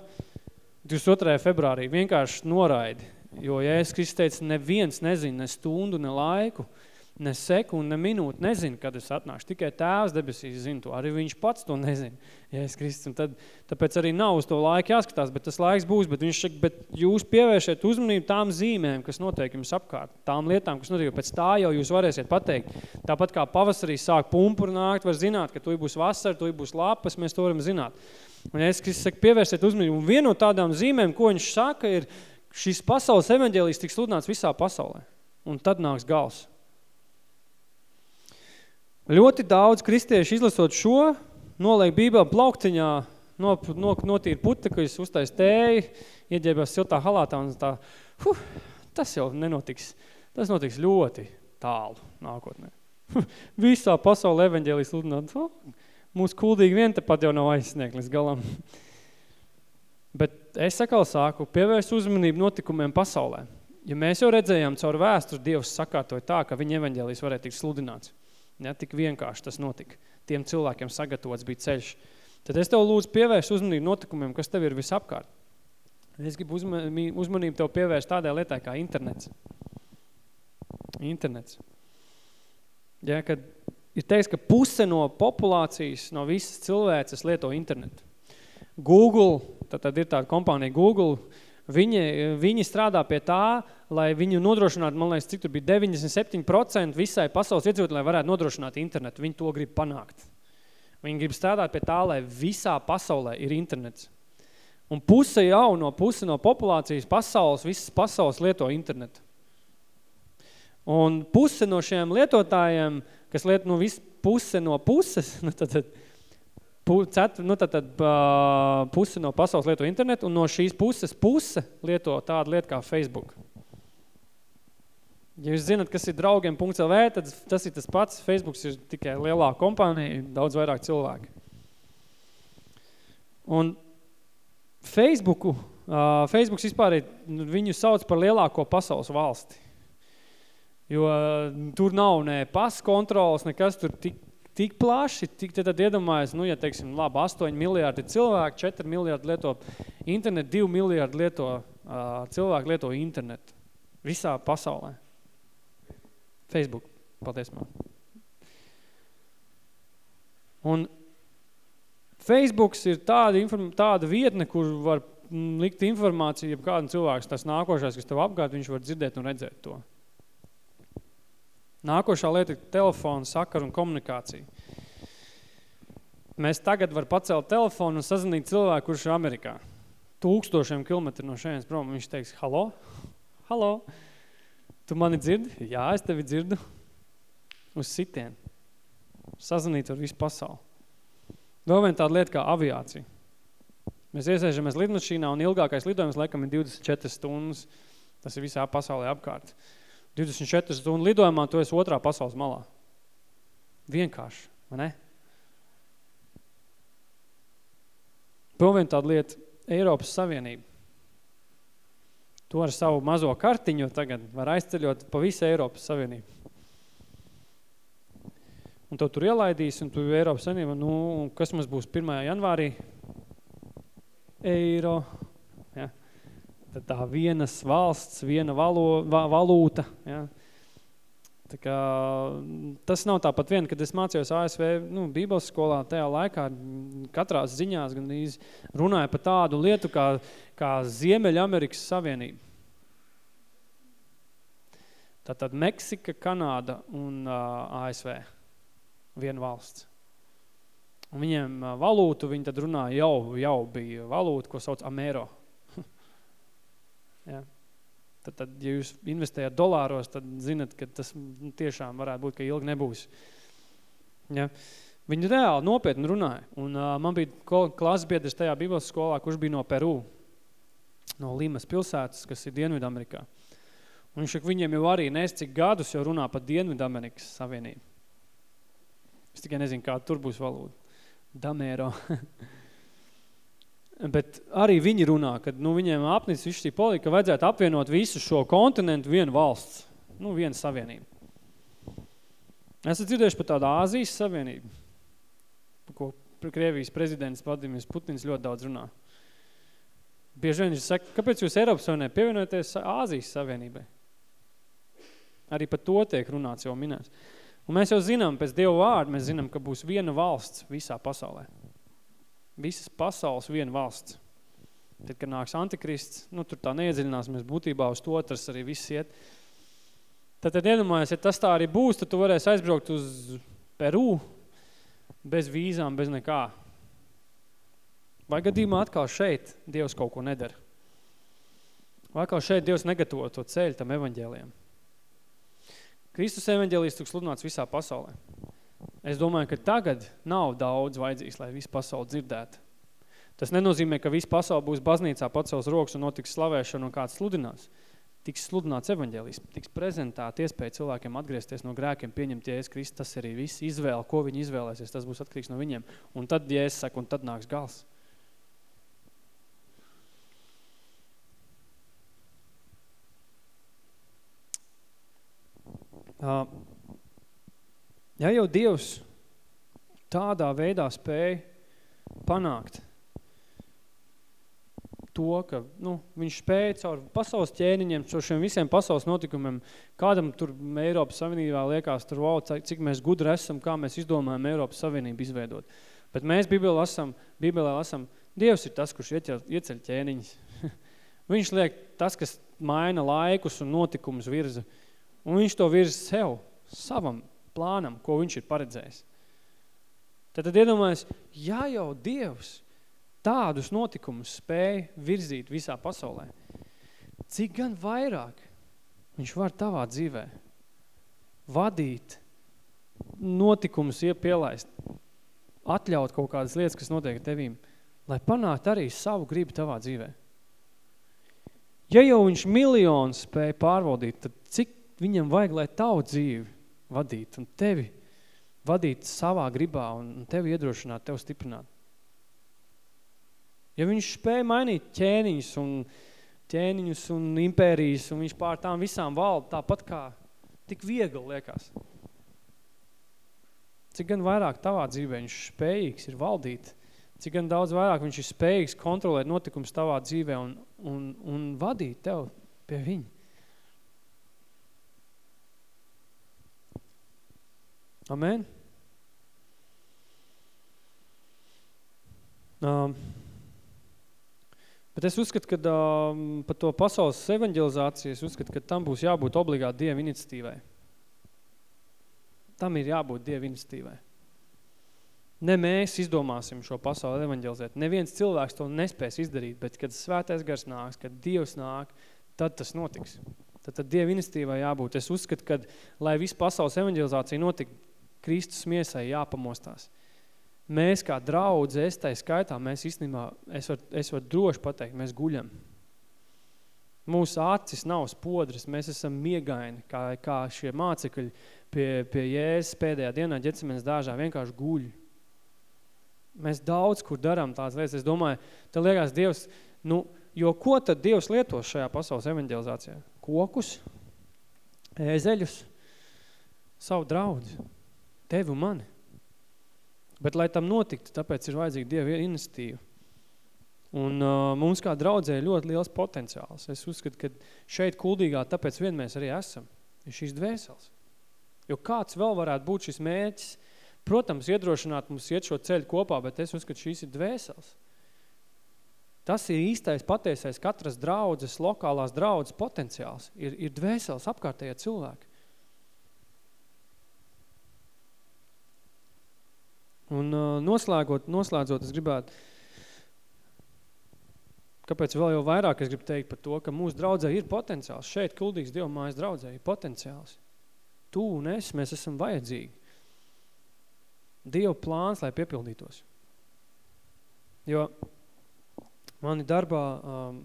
22. februārī vienkārši noraidi, jo, es Kristus teica, neviens nezina ne stundu, ne laiku, ne sekundi, ne minūti nezinu, kad es atnākšu. Tikai tēvs debesīs zina to. Arī viņš pats to nezina. Ja es Kristus, un tad, tāpēc arī nav uz to laiku jāskatās, bet tas laiks būs. Bet viņš saka, bet jūs pievēršiet uzmanību tām zīmēm, kas notiek jums apkārt. Tām lietām, kas notiek, pēc tā jau jūs varēsiet pateikt. Tāpat kā pavasarī sāk pumpuri nākt, var zināt, ka tu būs vasara, tu būs lapas, mēs to varam zināt. Un es Kristus saka, pievērsiet uzmanību. Un viena no tādām zīmēm, ko viņš saka, ir šis pasaules evaņģēlijs tiks sludināts visā pasaulē. Un tad nāks gals. Ļoti daudz kristieši izlasot šo, noliek bībeli plauktiņā, no, no, notīra putekļus, uztais tēju, ieģēbās siltā halātā un tā, huh, tas jau nenotiks. Tas notiks ļoti tālu nākotnē. Visā pasaulē evaņģēlijas sludināt, oh, mūsu kuldīgi vien tepat jau nav aizsniegt līdz galam. Bet es sakal sāku pievērst uzmanību notikumiem pasaulē. Ja mēs jau redzējām caur vēsturi, Dievs sakārtoja tā, ka viņa evaņģēlijas varētu tikt sludināts. Ja, tik vienkārši tas notika. Tiem cilvēkiem sagatavots bija ceļš. Tad es tev lūdzu pievērst uzmanību notikumiem, kas tev ir visapkārt. Es gribu uzmanību tev pievērst tādai lietai kā internets. Internets. Ja, kad ir teiks, ka puse no populācijas, no visas cilvēces lieto internetu. Google, tad, tad ir tāda kompānija Google, Viņi, viņi strādā pie tā, lai viņu nodrošinātu, man liekas, cik tur bija 97% visai pasaules iedzīvot, lai varētu nodrošināt internetu. Viņi to grib panākt. Viņi grib strādāt pie tā, lai visā pasaulē ir internets. Un puse jau no puse no populācijas pasaules, visas pasaules lieto internetu. Un puse no šiem lietotājiem, kas lieto no nu, visu puse no puses, nu tad, tad cet, nu tad, tad puse no pasaules lieto internetu, un no šīs puses puse lieto tādu lietu kā Facebook. Ja jūs zinat, kas ir draugiem.lv, tad tas ir tas pats. Facebooks ir tikai lielā kompānija, daudz vairāk cilvēki. Un Facebooku, uh, Facebooks vispār ir, nu, viņu sauc par lielāko pasaules valsti. Jo uh, tur nav ne pas kontrols, nekas tur tik tik plaši, tik tad iedomājas, nu, ja teiksim, labi, 8 miljārdi cilvēku, 4 miljārdi lieto internetu, 2 miljārdi lieto, uh, cilvēku lieto internetu visā pasaulē. Facebook, paldies man. Un Facebooks ir tāda, tāda vietne, kur var likt informāciju, ja kādam cilvēks, tas nākošais, kas tev apgād, viņš var dzirdēt un redzēt to. Nākošā lieta ir telefona, sakaru un komunikācija. Mēs tagad var pacelt telefonu un sazvanīt cilvēku, kurš ir Amerikā. Tūkstošiem kilometri no šeit prom. Viņš teiks, halo, halo, tu mani dzirdi? Jā, es tevi dzirdu. Uz sitienu. Sazvanīt ar visu pasauli. Vēl viena tāda lieta kā aviācija. Mēs iesēžamies lidmašīnā un ilgākais lidojums laikam ir 24 stundas. Tas ir visā pasaulē apkārt. 24 stundu lidojumā, tu esi otrā pasaules malā. Vienkārši, vai ne? Vēl viena tāda lieta – Eiropas Savienība. Tu ar savu mazo kartiņu tagad var aizceļot pa visu Eiropas Savienību. Un to tur ielaidīs, un tu Eiropas Savienība, nu, kas mums būs 1. janvārī? Eiro, tad tā vienas valsts, viena valo, va, valūta. Ja. Tā kā, tas nav tāpat vien, kad es mācījos ASV nu, bībeles skolā tajā laikā, katrās ziņās gan runāja par tādu lietu kā, kā Ziemeļamerikas Savienība. Tātad Meksika, Kanāda un uh, ASV, viena valsts. Un viņiem valūtu, viņi tad runāja, jau, jau bija valūta, ko sauc Amero. Ja. Tad, tad, ja jūs investējat dolāros, tad zinat, ka tas tiešām varētu būt, ka ilgi nebūs. Ja. Viņi reāli nopietni runāja. Un uh, man bija klasbiedrs tajā Bībeles skolā, kurš bija no Peru, no Limas pilsētas, kas ir Dienvidamerikā. Un viņš viņiem jau arī nes cik gadus jau runā par Dienvidamerikas savienību. Es tikai nezinu, kā tur būs valoda. Damēro. Bet arī viņi runā, ka nu, viņiem apnis visu šī politika, ka vajadzētu apvienot visu šo kontinentu vienu valsts, nu, vienu savienību. Esat dzirdējuši par tādu Āzijas savienību, ko Krievijas prezidents Vladimirs Putins ļoti daudz runā. Bieži vien viņš saka, kāpēc jūs Eiropas Savienībai pievienoties Āzijas Savienībai? Arī par to tiek runāts jau minēts. Un mēs jau zinām, pēc Dieva vārda, mēs zinām, ka būs viena valsts visā pasaulē visas pasaules viena valsts. Tad, kad nāks antikrists, nu, tur tā neiedziļināsimies būtībā uz to, tas arī viss iet. Tad, tad iedomājies, ja tas tā arī būs, tad tu varēsi aizbraukt uz Peru bez vīzām, bez nekā. Vai gadījumā atkal šeit Dievs kaut ko nedara? Vai atkal šeit Dievs negatavo to ceļu tam evaņģēliem? Kristus evaņģēlijs tuk sludināts visā pasaulē. Es domāju, ka tagad nav daudz vajadzīgs, lai visu pasauli dzirdētu. Tas nenozīmē, ka visa pasauli būs baznīcā pacels rokas un notiks slavēšana un kāds sludinās. Tiks sludināts evaņģēlijs, tiks prezentēt iespēja cilvēkiem atgriezties no grēkiem, pieņemt Jēzus Kristus, tas arī viss izvēle, ko viņi izvēlēsies, tas būs atkarīgs no viņiem. Un tad Jēzus saka, un tad nāks gals. Uh, Ja jau Dievs tādā veidā spēja panākt to, ka nu, viņš spēja caur pasaules ķēniņiem, caur šiem visiem pasaules notikumiem, kādam tur Eiropas Savienībā liekas, tur, wow, cik mēs gudri esam, kā mēs izdomājam Eiropas Savienību izveidot. Bet mēs Bībelē lasam, Bībelē lasam, Dievs ir tas, kurš ieceļ, ieceļ ķēniņus. viņš liek tas, kas maina laikus un notikumus virza, un viņš to virza sev, savam plānam, ko viņš ir paredzējis. Tad, tad iedomājies, ja jau Dievs tādus notikumus spēja virzīt visā pasaulē, cik gan vairāk viņš var tavā dzīvē vadīt, notikumus iepielaist, atļaut kaut kādas lietas, kas notiek tevīm, lai panākt arī savu gribu tavā dzīvē. Ja jau viņš miljonu spēja pārvaldīt, tad cik viņam vajag, lai tavu dzīvi vadīt un tevi vadīt savā gribā un tevi iedrošināt, tevi stiprināt. Ja viņš spēja mainīt ķēniņus un ķēniņus un impērijas un viņš pār tām visām valda tāpat kā tik viegli liekas. Cik gan vairāk tavā dzīvē viņš spējīgs ir valdīt, cik gan daudz vairāk viņš ir spējīgs kontrolēt notikums tavā dzīvē un, un, un vadīt tev pie viņa. Amen. Um, bet es uzskatu, ka um, par to pasaules evanģelizāciju, es uzskatu, ka tam būs jābūt obligāti Dieva iniciatīvai. Tam ir jābūt Dieva iniciatīvai. Ne mēs izdomāsim šo pasauli evanģelizēt. Neviens cilvēks to nespēs izdarīt, bet kad svētais gars nāks, kad Dievs nāk, tad tas notiks. Tad, tad Dieva iniciatīvai jābūt. Es uzskatu, ka, lai visu pasaules evanģelizācija notika, Kristus miesai jāpamostās. Mēs kā draudze, es tai skaitā, mēs īstenībā, es varu es var droši pateikt, mēs guļam. Mūsu acis nav spodras, mēs esam miegaini, kā, kā šie mācekļi pie, pie Jēzus pēdējā dienā ģecimens dāžā vienkārši guļ. Mēs daudz kur darām tās lietas. Es domāju, te liekas Dievs, nu, jo ko tad Dievs lietos šajā pasaules evanģelizācijā? Kokus, ēzeļus, savu draudzi tevi un mani. Bet, lai tam notiktu, tāpēc ir vajadzīga Dieva iniciatīva. Un uh, mums kā draudzē ir ļoti liels potenciāls. Es uzskatu, ka šeit kuldīgā tāpēc vien mēs arī esam. Ir šīs dvēseles. Jo kāds vēl varētu būt šis mērķis? Protams, iedrošināt mums iet šo ceļu kopā, bet es uzskatu, šīs ir dvēseles. Tas ir īstais, patiesais katras draudzes, lokālās draudzes potenciāls. Ir, ir dvēseles apkārtējie cilvēki. Un uh, noslēgot, noslēdzot, es gribētu kāpēc vēl jau vairāk es gribu teikt par to, ka mūsu draudzē ir potenciāls. Šeit, Kuldīgas Dieva mājas draudzē, ir potenciāls. Tu un es, mēs esam vajadzīgi. Dieva plāns, lai piepildītos. Jo mani darbā, um,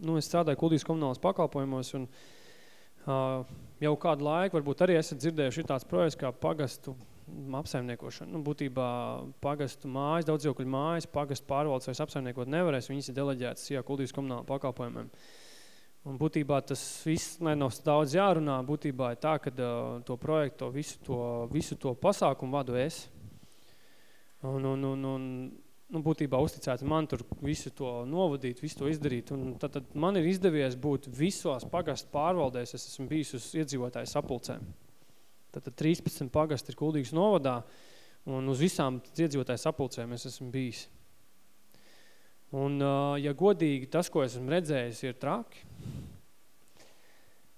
nu, es strādāju Kuldīgas komunālas pakalpojumos un uh, jau kādu laiku, varbūt arī esat dzirdējuši tāds projekts kā pagastu apsaimniekošana. Nu, būtībā pagastu mājas, daudzdzīvokļu mājas, pagastu pārvaldes vairs apsaimniekot nevarēs, viņas ir deleģētas jā, kuldības komunāla pakalpojumiem. Un būtībā tas viss, lai nav daudz jārunā, būtībā ir tā, ka uh, to projektu, to visu, to, visu to pasākumu vadu es. Un, un, un, un nu, būtībā uzticēts man tur visu to novadīt, visu to izdarīt. Un tad, tad man ir izdevies būt visos pagastu pārvaldēs, es esmu bijis uz iedzīvotāju sapulcēm. Tātad 13 pagasti ir Kuldīgas novadā, un uz visām iedzīvotāju sapulcēm es esmu bijis. Un, ja godīgi, tas, ko esmu redzējis, ir traki.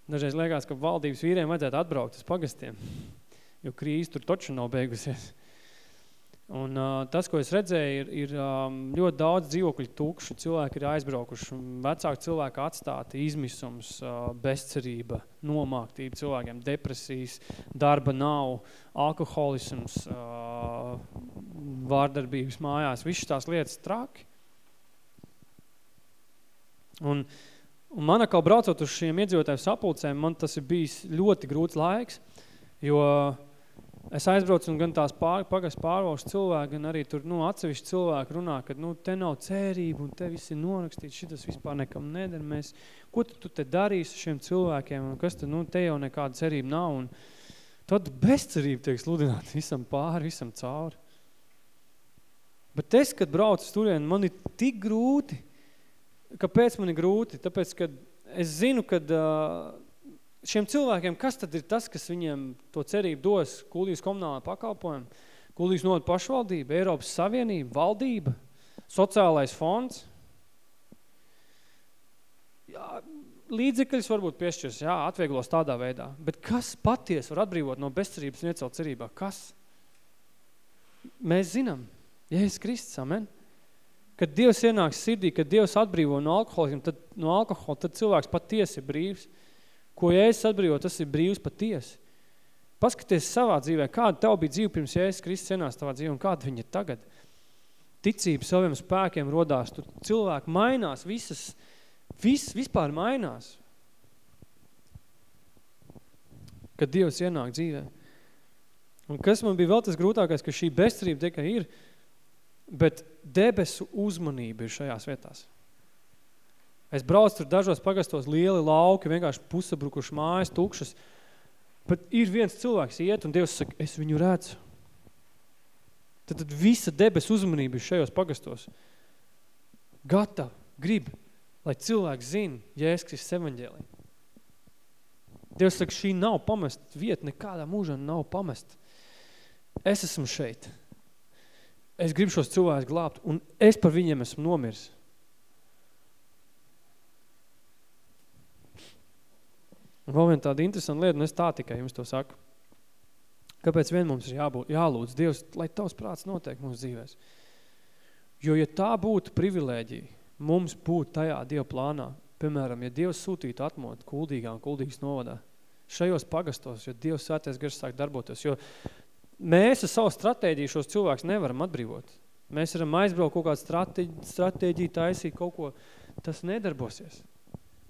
Dažreiz liekas, ka valdības vīriem vajadzētu atbraukt uz pagastiem, jo krīze tur toču nav beigusies. Un uh, tas, ko es redzēju, ir, ir um, ļoti daudz dzīvokļu tukši, cilvēki ir aizbraukuši, vecāki cilvēki atstāti, izmisums, uh, bezcerība, nomāktība cilvēkiem, depresijas, darba nav, alkoholisms, uh, vārdarbības mājās, visas tās lietas traki. Un, un man atkal braucot uz šiem iedzīvotāju sapulcēm, man tas ir bijis ļoti grūts laiks, jo uh, Es aizbraucu un gan tās pār, pagas pārvalsts cilvēki, gan arī tur, nu, atsevišķi cilvēki runā, ka, nu, te nav cerība un te viss ir norakstīts, šitas vispār nekam neder. Mēs, ko tu, tu te darīsi šiem cilvēkiem un kas te, nu, te jau nekāda cerība nav un tad bezcerība tiek sludināt visam pāri, visam cauri. Bet es, kad braucu turien, man ir tik grūti. Kāpēc man ir grūti? Tāpēc, kad es zinu, kad uh, šiem cilvēkiem, kas tad ir tas, kas viņiem to cerību dos Kuldijas komunālā pakalpojumu? Kuldijas nodu pašvaldība, Eiropas Savienība, valdība, sociālais fonds. Jā, līdzekļus varbūt piešķirs, jā, atvieglos tādā veidā. Bet kas paties var atbrīvot no bezcerības un iecelt cerībā? Kas? Mēs zinām, Jēzus Kristus, amen. Kad Dievs ienāks sirdī, kad Dievs atbrīvo no alkoholismu, tad, no alkohola, tad cilvēks patiesi ir brīvs. Ko Jēzus atbrīvo, tas ir brīvs patiesi. Paskaties savā dzīvē, kāda tev bija dzīve pirms Jēzus Kristus ienās tavā dzīvē un kāda viņa ir tagad. Ticība saviem spēkiem rodās, tur cilvēki mainās, visas, viss vispār mainās. Kad Dievs ienāk dzīvē. Un kas man bija vēl tas grūtākais, ka šī bezcerība tikai ir, bet debesu uzmanība ir šajās vietās. Es braucu tur dažos pagastos lieli lauki, vienkārši pusabrukuši mājas, tukšas. Bet ir viens cilvēks iet, un Dievs saka, es viņu redzu. Tad, tad visa debes uzmanība ir šajos pagastos. Gatav, grib, lai cilvēks zina, Jēzus Kristus evaņģēlī. Dievs saka, šī nav pamest vieta, nekādā mūžā nav pamest. Es esmu šeit. Es gribu šos cilvēkus glābt, un es par viņiem esmu nomirs. Un vēl viena tāda interesanta lieta, un es tā tikai jums to saku. Kāpēc vien mums ir jābūt, jālūdz Dievs, lai tavs prāts notiek mūsu dzīvēs? Jo, ja tā būtu privilēģija, mums būtu tajā Dieva plānā, piemēram, ja Dievs sūtītu atmot kuldīgā un kuldīgas novadā, šajos pagastos, ja Dievs svētais gars sāk darboties, jo mēs ar savu stratēģiju šos cilvēkus nevaram atbrīvot. Mēs varam aizbraukt kaut kādu stratēģiju, stratēģiju taisīt kaut ko, tas nedarbosies.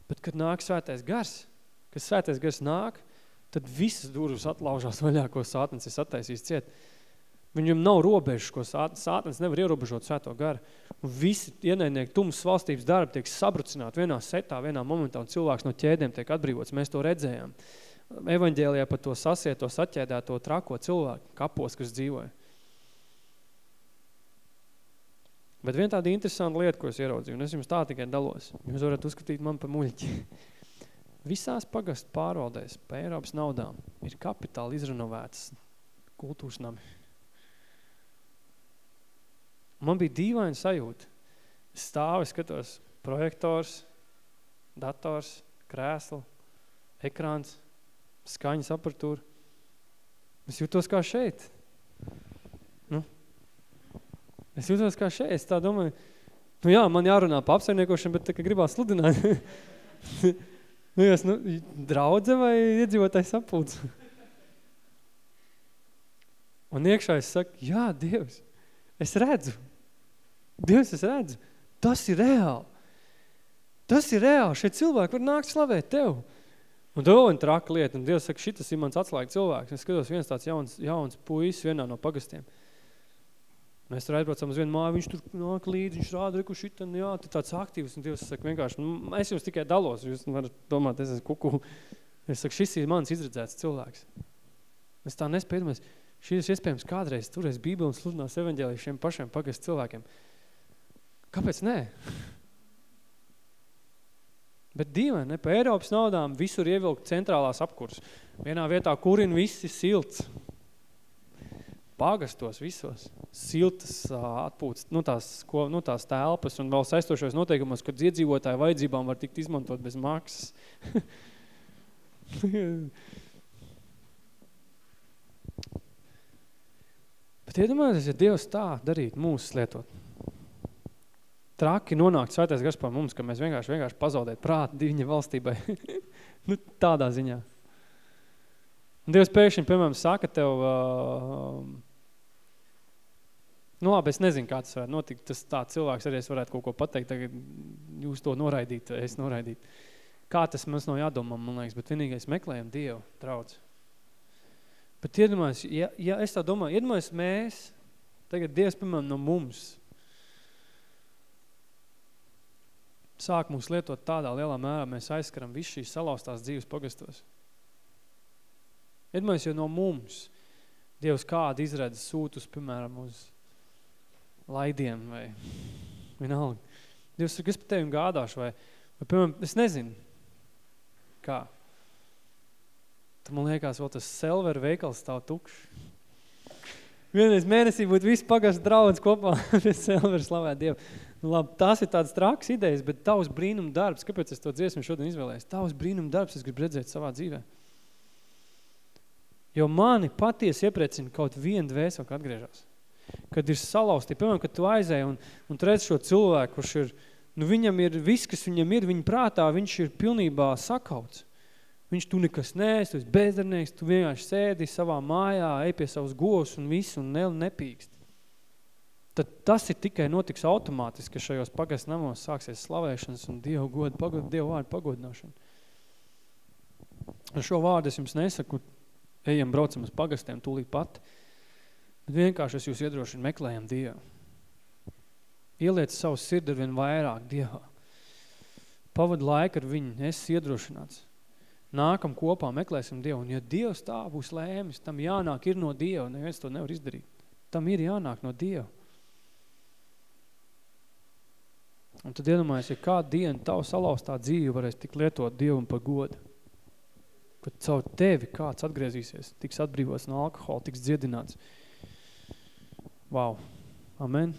Bet, kad nāk svētais gars, kad svētais gars nāk, tad visas durvis atlaužās vaļā, ko sātens ir sataisījis ciet. Viņam nav robežas, ko sātens nevar ierobežot svēto garu. Un visi ienaidnieki tumas valstības darbi tiek sabrucināti vienā setā, vienā momentā, un cilvēks no ķēdēm tiek atbrīvots. Mēs to redzējām. Evaņģēlijā par to sasieto, saķēdēto trako cilvēku kapos, kas dzīvoja. Bet viena tāda interesanta lieta, ko es ieraudzīju, un es jums tā tikai dalos. Jūs varat uzskatīt man par muļķi. Visās pagastu pārvaldēs pa Eiropas naudām ir kapitāli izrenovētas kultūras nami. Man bija dīvaina sajūta. Stāvi, skatos, projektors, dators, krēsli, ekrāns, skaņas aparatūra. Es jūtos kā šeit. Nu, es jūtos kā šeit. Es tā domāju, Nu jā, man jārunā pa apsaimniekošanu, bet tā, ka gribās sludināt. nu, jūs, nu, draudze vai iedzīvotājs apūds? Un iekšā es saku, jā, Dievs, es redzu. Dievs, es redzu. Tas ir reāli. Tas ir reāli. Šie cilvēki var nākt slavēt Tev. Un to ir traka lieta. Un Dievs saka, šitas ir mans atslēga cilvēks. Es skatos viens tāds jauns, jauns puisis vienā no pagastiem. Mēs tur aizbraucam uz vienu māju, viņš tur nāk līdzi, viņš rāda, reku šitan, jā, tu tāds aktīvs. Un Dievs saka vienkārši, nu, es jums tikai dalos, jūs varat domāt, es esmu kuku. Es saku, šis ir mans izredzēts cilvēks. Es tā nespēju, šis iespējams kādreiz turēs Bībeli un sludinās evaņģēliju šiem pašiem pagast cilvēkiem. Kāpēc nē? Bet dīvaini, ne, pa Eiropas naudām visur ievilkt centrālās apkurs. Vienā vietā kurina viss ir silts. Pagastos visos. Siltas atpūtas, nu tās, ko, nu tās telpas un vēl saistošos noteikumos, kad iedzīvotāju vajadzībām var tikt izmantot bez maksas. Bet iedomājieties, ja Dievs tā darītu mūsu lietot traki nonākt svētais gars par mums, ka mēs vienkārši, vienkārši pazaudēt prātu viņa valstībai. nu, tādā ziņā. Un Dievs pēkšņi, piemēram, saka tev, uh, nu labi, es nezinu, kā tas varētu notikt, tas tā cilvēks arī es varētu kaut ko pateikt, tagad jūs to noraidīt, es noraidīt. Kā tas mums nav jādomā, man liekas, bet vienīgais meklējam Dievu, draudz. Bet iedomājies, ja, ja es tā domāju, iedomājies mēs, tagad Dievs, piemēram, no mums, sāk mūs lietot tādā lielā mērā, mēs aizskaram visu šīs salauztās dzīves pagastos. Iedomājies, jo no mums Dievs kādu izredz sūtus, piemēram, uz laidiem vai vienalga. Dievs saka, es par tevi gādāšu vai, vai, piemēram, es nezinu, kā. Tad man liekas, vēl tas Selver veikals stāv tukšs. Vienreiz mēnesī būtu viss pagasts draudz kopā, es Selver slavēt Dievu. Nu, labi, tās ir tādas trakas idejas, bet tavs brīnum darbs, kāpēc es to dziesmu šodien izvēlējos? Tavs brīnum darbs es gribu redzēt savā dzīvē. Jo mani patiesi iepriecina kaut viena dvēseli, kad atgriežas. Kad ir salauzti, piemēram, kad tu aizēji un, un redz šo cilvēku, kurš ir, nu viņam ir viss, kas viņam ir, viņa prātā, viņš ir pilnībā sakauts. Viņš tu nekas nēs, tu esi bezdarnieks, tu vienkārši sēdi savā mājā, ej pie savus gos un visu un ne, nepīkst tad tas ir tikai notiks automātiski, ka šajos pagasts namos sāksies slavēšanas un Dievu godu, pagod, Dievu vārdu pagodināšana. Un šo vārdu es jums nesaku, ejam, braucam uz pagastiem tūlīt pat, bet vienkārši es jūs iedrošinu, meklējam Dievu. Ieliec savu sirdi ar vien vairāk Dievā. Pavad laiku ar viņu, es iedrošināts. Nākam kopā, meklēsim Dievu. Un ja Dievs tā būs lēmis, tam jānāk ir no Dieva, neviens to nevar izdarīt. Tam ir jānāk no Dieva. Un tad iedomājies, ja kādu dienu tavu salauztā dzīve varēs tik lietot Dievam par godu. Kad caur tevi kāds atgriezīsies, tiks atbrīvots no alkohola, tiks dziedināts. Wow. Amen.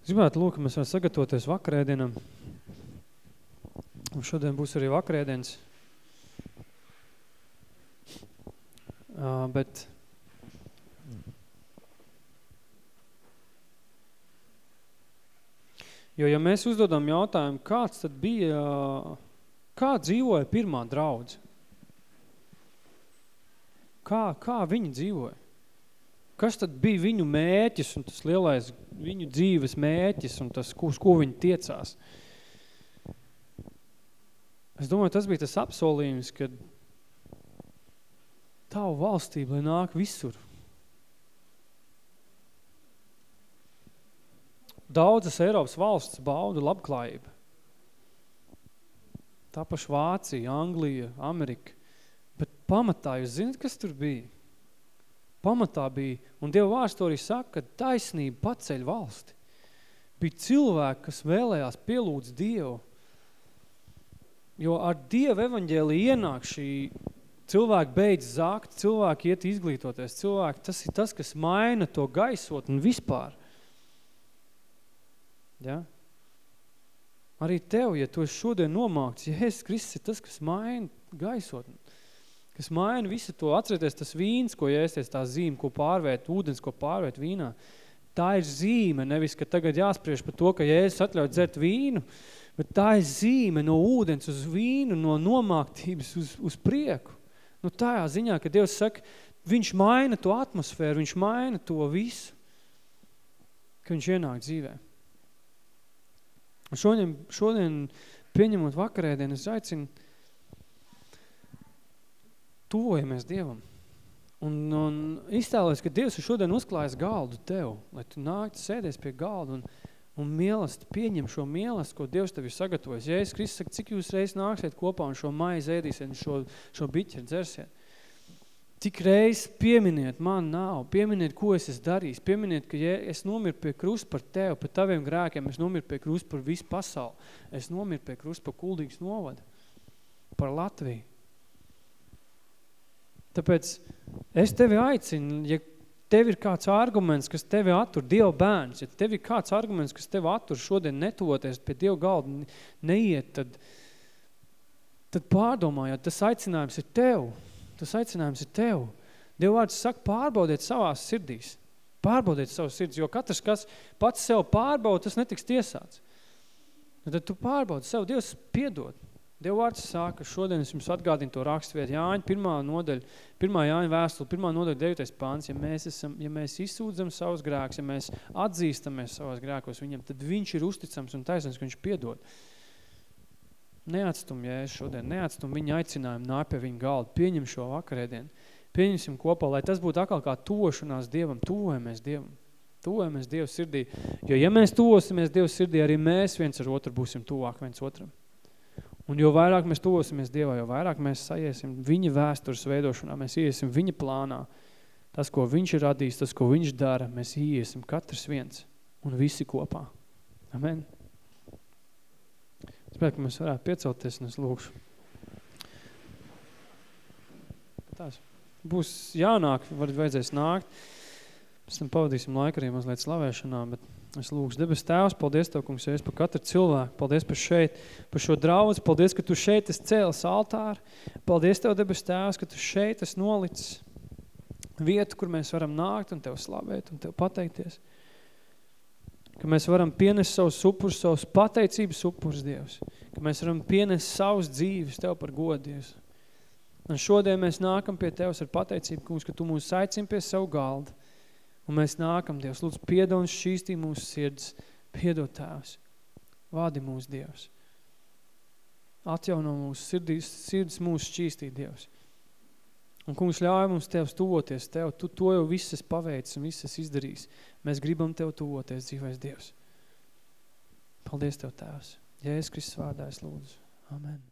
Es gribētu lūk, mēs varam sagatavoties vakarēdienam. Un šodien būs arī vakarēdienas. Uh, bet Jo, ja mēs uzdodam jautājumu, kāds tad bija, kā dzīvoja pirmā draudze? Kā, kā viņi dzīvoja? Kas tad bija viņu mēķis un tas lielais viņu dzīves mēķis un tas, uz ko viņi tiecās? Es domāju, tas bija tas apsolījums, ka tavu valstība, lai nāk visur. Daudzas Eiropas valsts bauda labklājību. Tā paša Vācija, Anglija, Amerika. Pamatā jūs zināt, kas tur bija? Pamatā bija, un Dieva vārds to arī saka, ka taisnība paceļ valsti. Bija cilvēki, kas vēlējās pielūdz Dievu. Jo ar Dieva evaņģēlī ienāk šī cilvēki beidz zākt, cilvēki iet izglītoties, cilvēki, tas ir tas, kas maina to gaisot un vispār. Ja? Arī tev, ja tu esi šodien nomākts, Jēzus Kristus ir tas, kas maina gaisotni. Kas maina visu to, atcerieties, tas vīns, ko ēsties, tā zīme, ko pārvērt, ūdens, ko pārvērt vīnā, tā ir zīme, nevis, ka tagad jāspriež par to, ka Jēzus atļauj dzert vīnu, bet tā ir zīme no ūdens uz vīnu, no nomāktības uz, uz prieku. Nu tajā ziņā, ka Dievs saka, viņš maina to atmosfēru, viņš maina to visu, ka viņš ienāk dzīvē. Un šodien, šodien pieņemot vakarēdienu, es aicinu, tuvojamies Dievam. Un, un iztēlojas, ka Dievs ir šodien uzklājis galdu tev, lai tu nāktu sēdies pie galda un, un mielastu, pieņem šo mielastu, ko Dievs tev ir sagatavojis. Es Kristus saka, cik jūs reiz nāksiet kopā un šo maizi ēdīsiet un šo, šo biķeri dzersiet. Tik reiz pieminiet, man nav, pieminiet, ko es esmu darījis, pieminiet, ka ja es nomiru pie krusta par tevi, par taviem grēkiem, es nomiru pie krusta par visu pasauli, es nomiru pie krusta par kuldīgas novada, par Latviju. Tāpēc es tevi aicinu, ja tev ir kāds arguments, kas tevi attur, Dieva bērns, ja tev ir kāds arguments, kas tevi attur šodien netuvoties pie Dieva galda, neiet, tad, tad pārdomājot, tas aicinājums ir tev. Tas aicinājums ir tev. Dieva vārds saka, pārbaudiet savās sirdīs. Pārbaudiet savas sirds, jo katrs, kas pats sev pārbauda, tas netiks tiesāts. Un tad tu pārbaudi sev, Dievs piedod. Dieva vārds saka, šodien es jums atgādinu to rakstvietu Jāņa, pirmā nodaļa, pirmā Jāņa vēstule, pirmā nodaļa, 9. pāns, ja mēs, esam, ja mēs izsūdzam savus grēkus, ja mēs atzīstamies savos grēkos viņam, tad viņš ir uzticams un taisnīgs, ka viņš piedod. Neatstum, es šodien, neatstum viņa aicinājumu nāk pie viņa galda, pieņem šo vakarēdienu, pieņemsim kopā, lai tas būtu atkal kā tošanās Dievam, tuvojamies Dievam, tuvojamies Dievu sirdī, jo ja mēs tuvosimies Dievu sirdī, arī mēs viens ar otru būsim tuvāk viens otram. Un jo vairāk mēs tuvosimies Dievā, jo vairāk mēs sajiesim viņa vēstures veidošanā, mēs iesim viņa plānā. Tas, ko viņš ir radījis, tas, ko viņš dara, mēs iesim katrs viens un visi kopā. Amen. Es pēc, ka mēs varētu piecelties un es lūkšu. Tās. Būs jānāk, var vajadzēs nākt. Pēc tam pavadīsim laiku arī mazliet slavēšanā, bet Es lūgšu, debes tēvs, paldies Tev, kungs, es par katru cilvēku, paldies par šeit, par šo draudz, paldies, ka Tu šeit esi cēlis altāru, paldies Tev, debes tēvs, ka Tu šeit esi nolicis vietu, kur mēs varam nākt un Tev slavēt un Tev pateikties. Ka mēs varam pienest savus upurus, savus pateicības upurus, Dievs. Ka mēs varam pienest savus dzīves Tev par godu, Dievs. Un šodien mēs nākam pie Tevs ar pateicību, kungs, ka Tu mūs aicini pie savu galdu. Un mēs nākam, Dievs, lūdzu, piedod un šķīstī mūsu sirds, piedod Tēvs, vādi mūsu Dievs. Atjauno mūsu sirdīs, sirds mūsu šķīstī, Dievs. Un, kungs, ļauj mums Tevs tuvoties Tev, Tu to jau visas paveicis un visas izdarījis. Mēs gribam Tev tuvoties, dzīvais Dievs. Paldies Tev, Tēvs. Jēzus Kristus vārdā es lūdzu. Amen.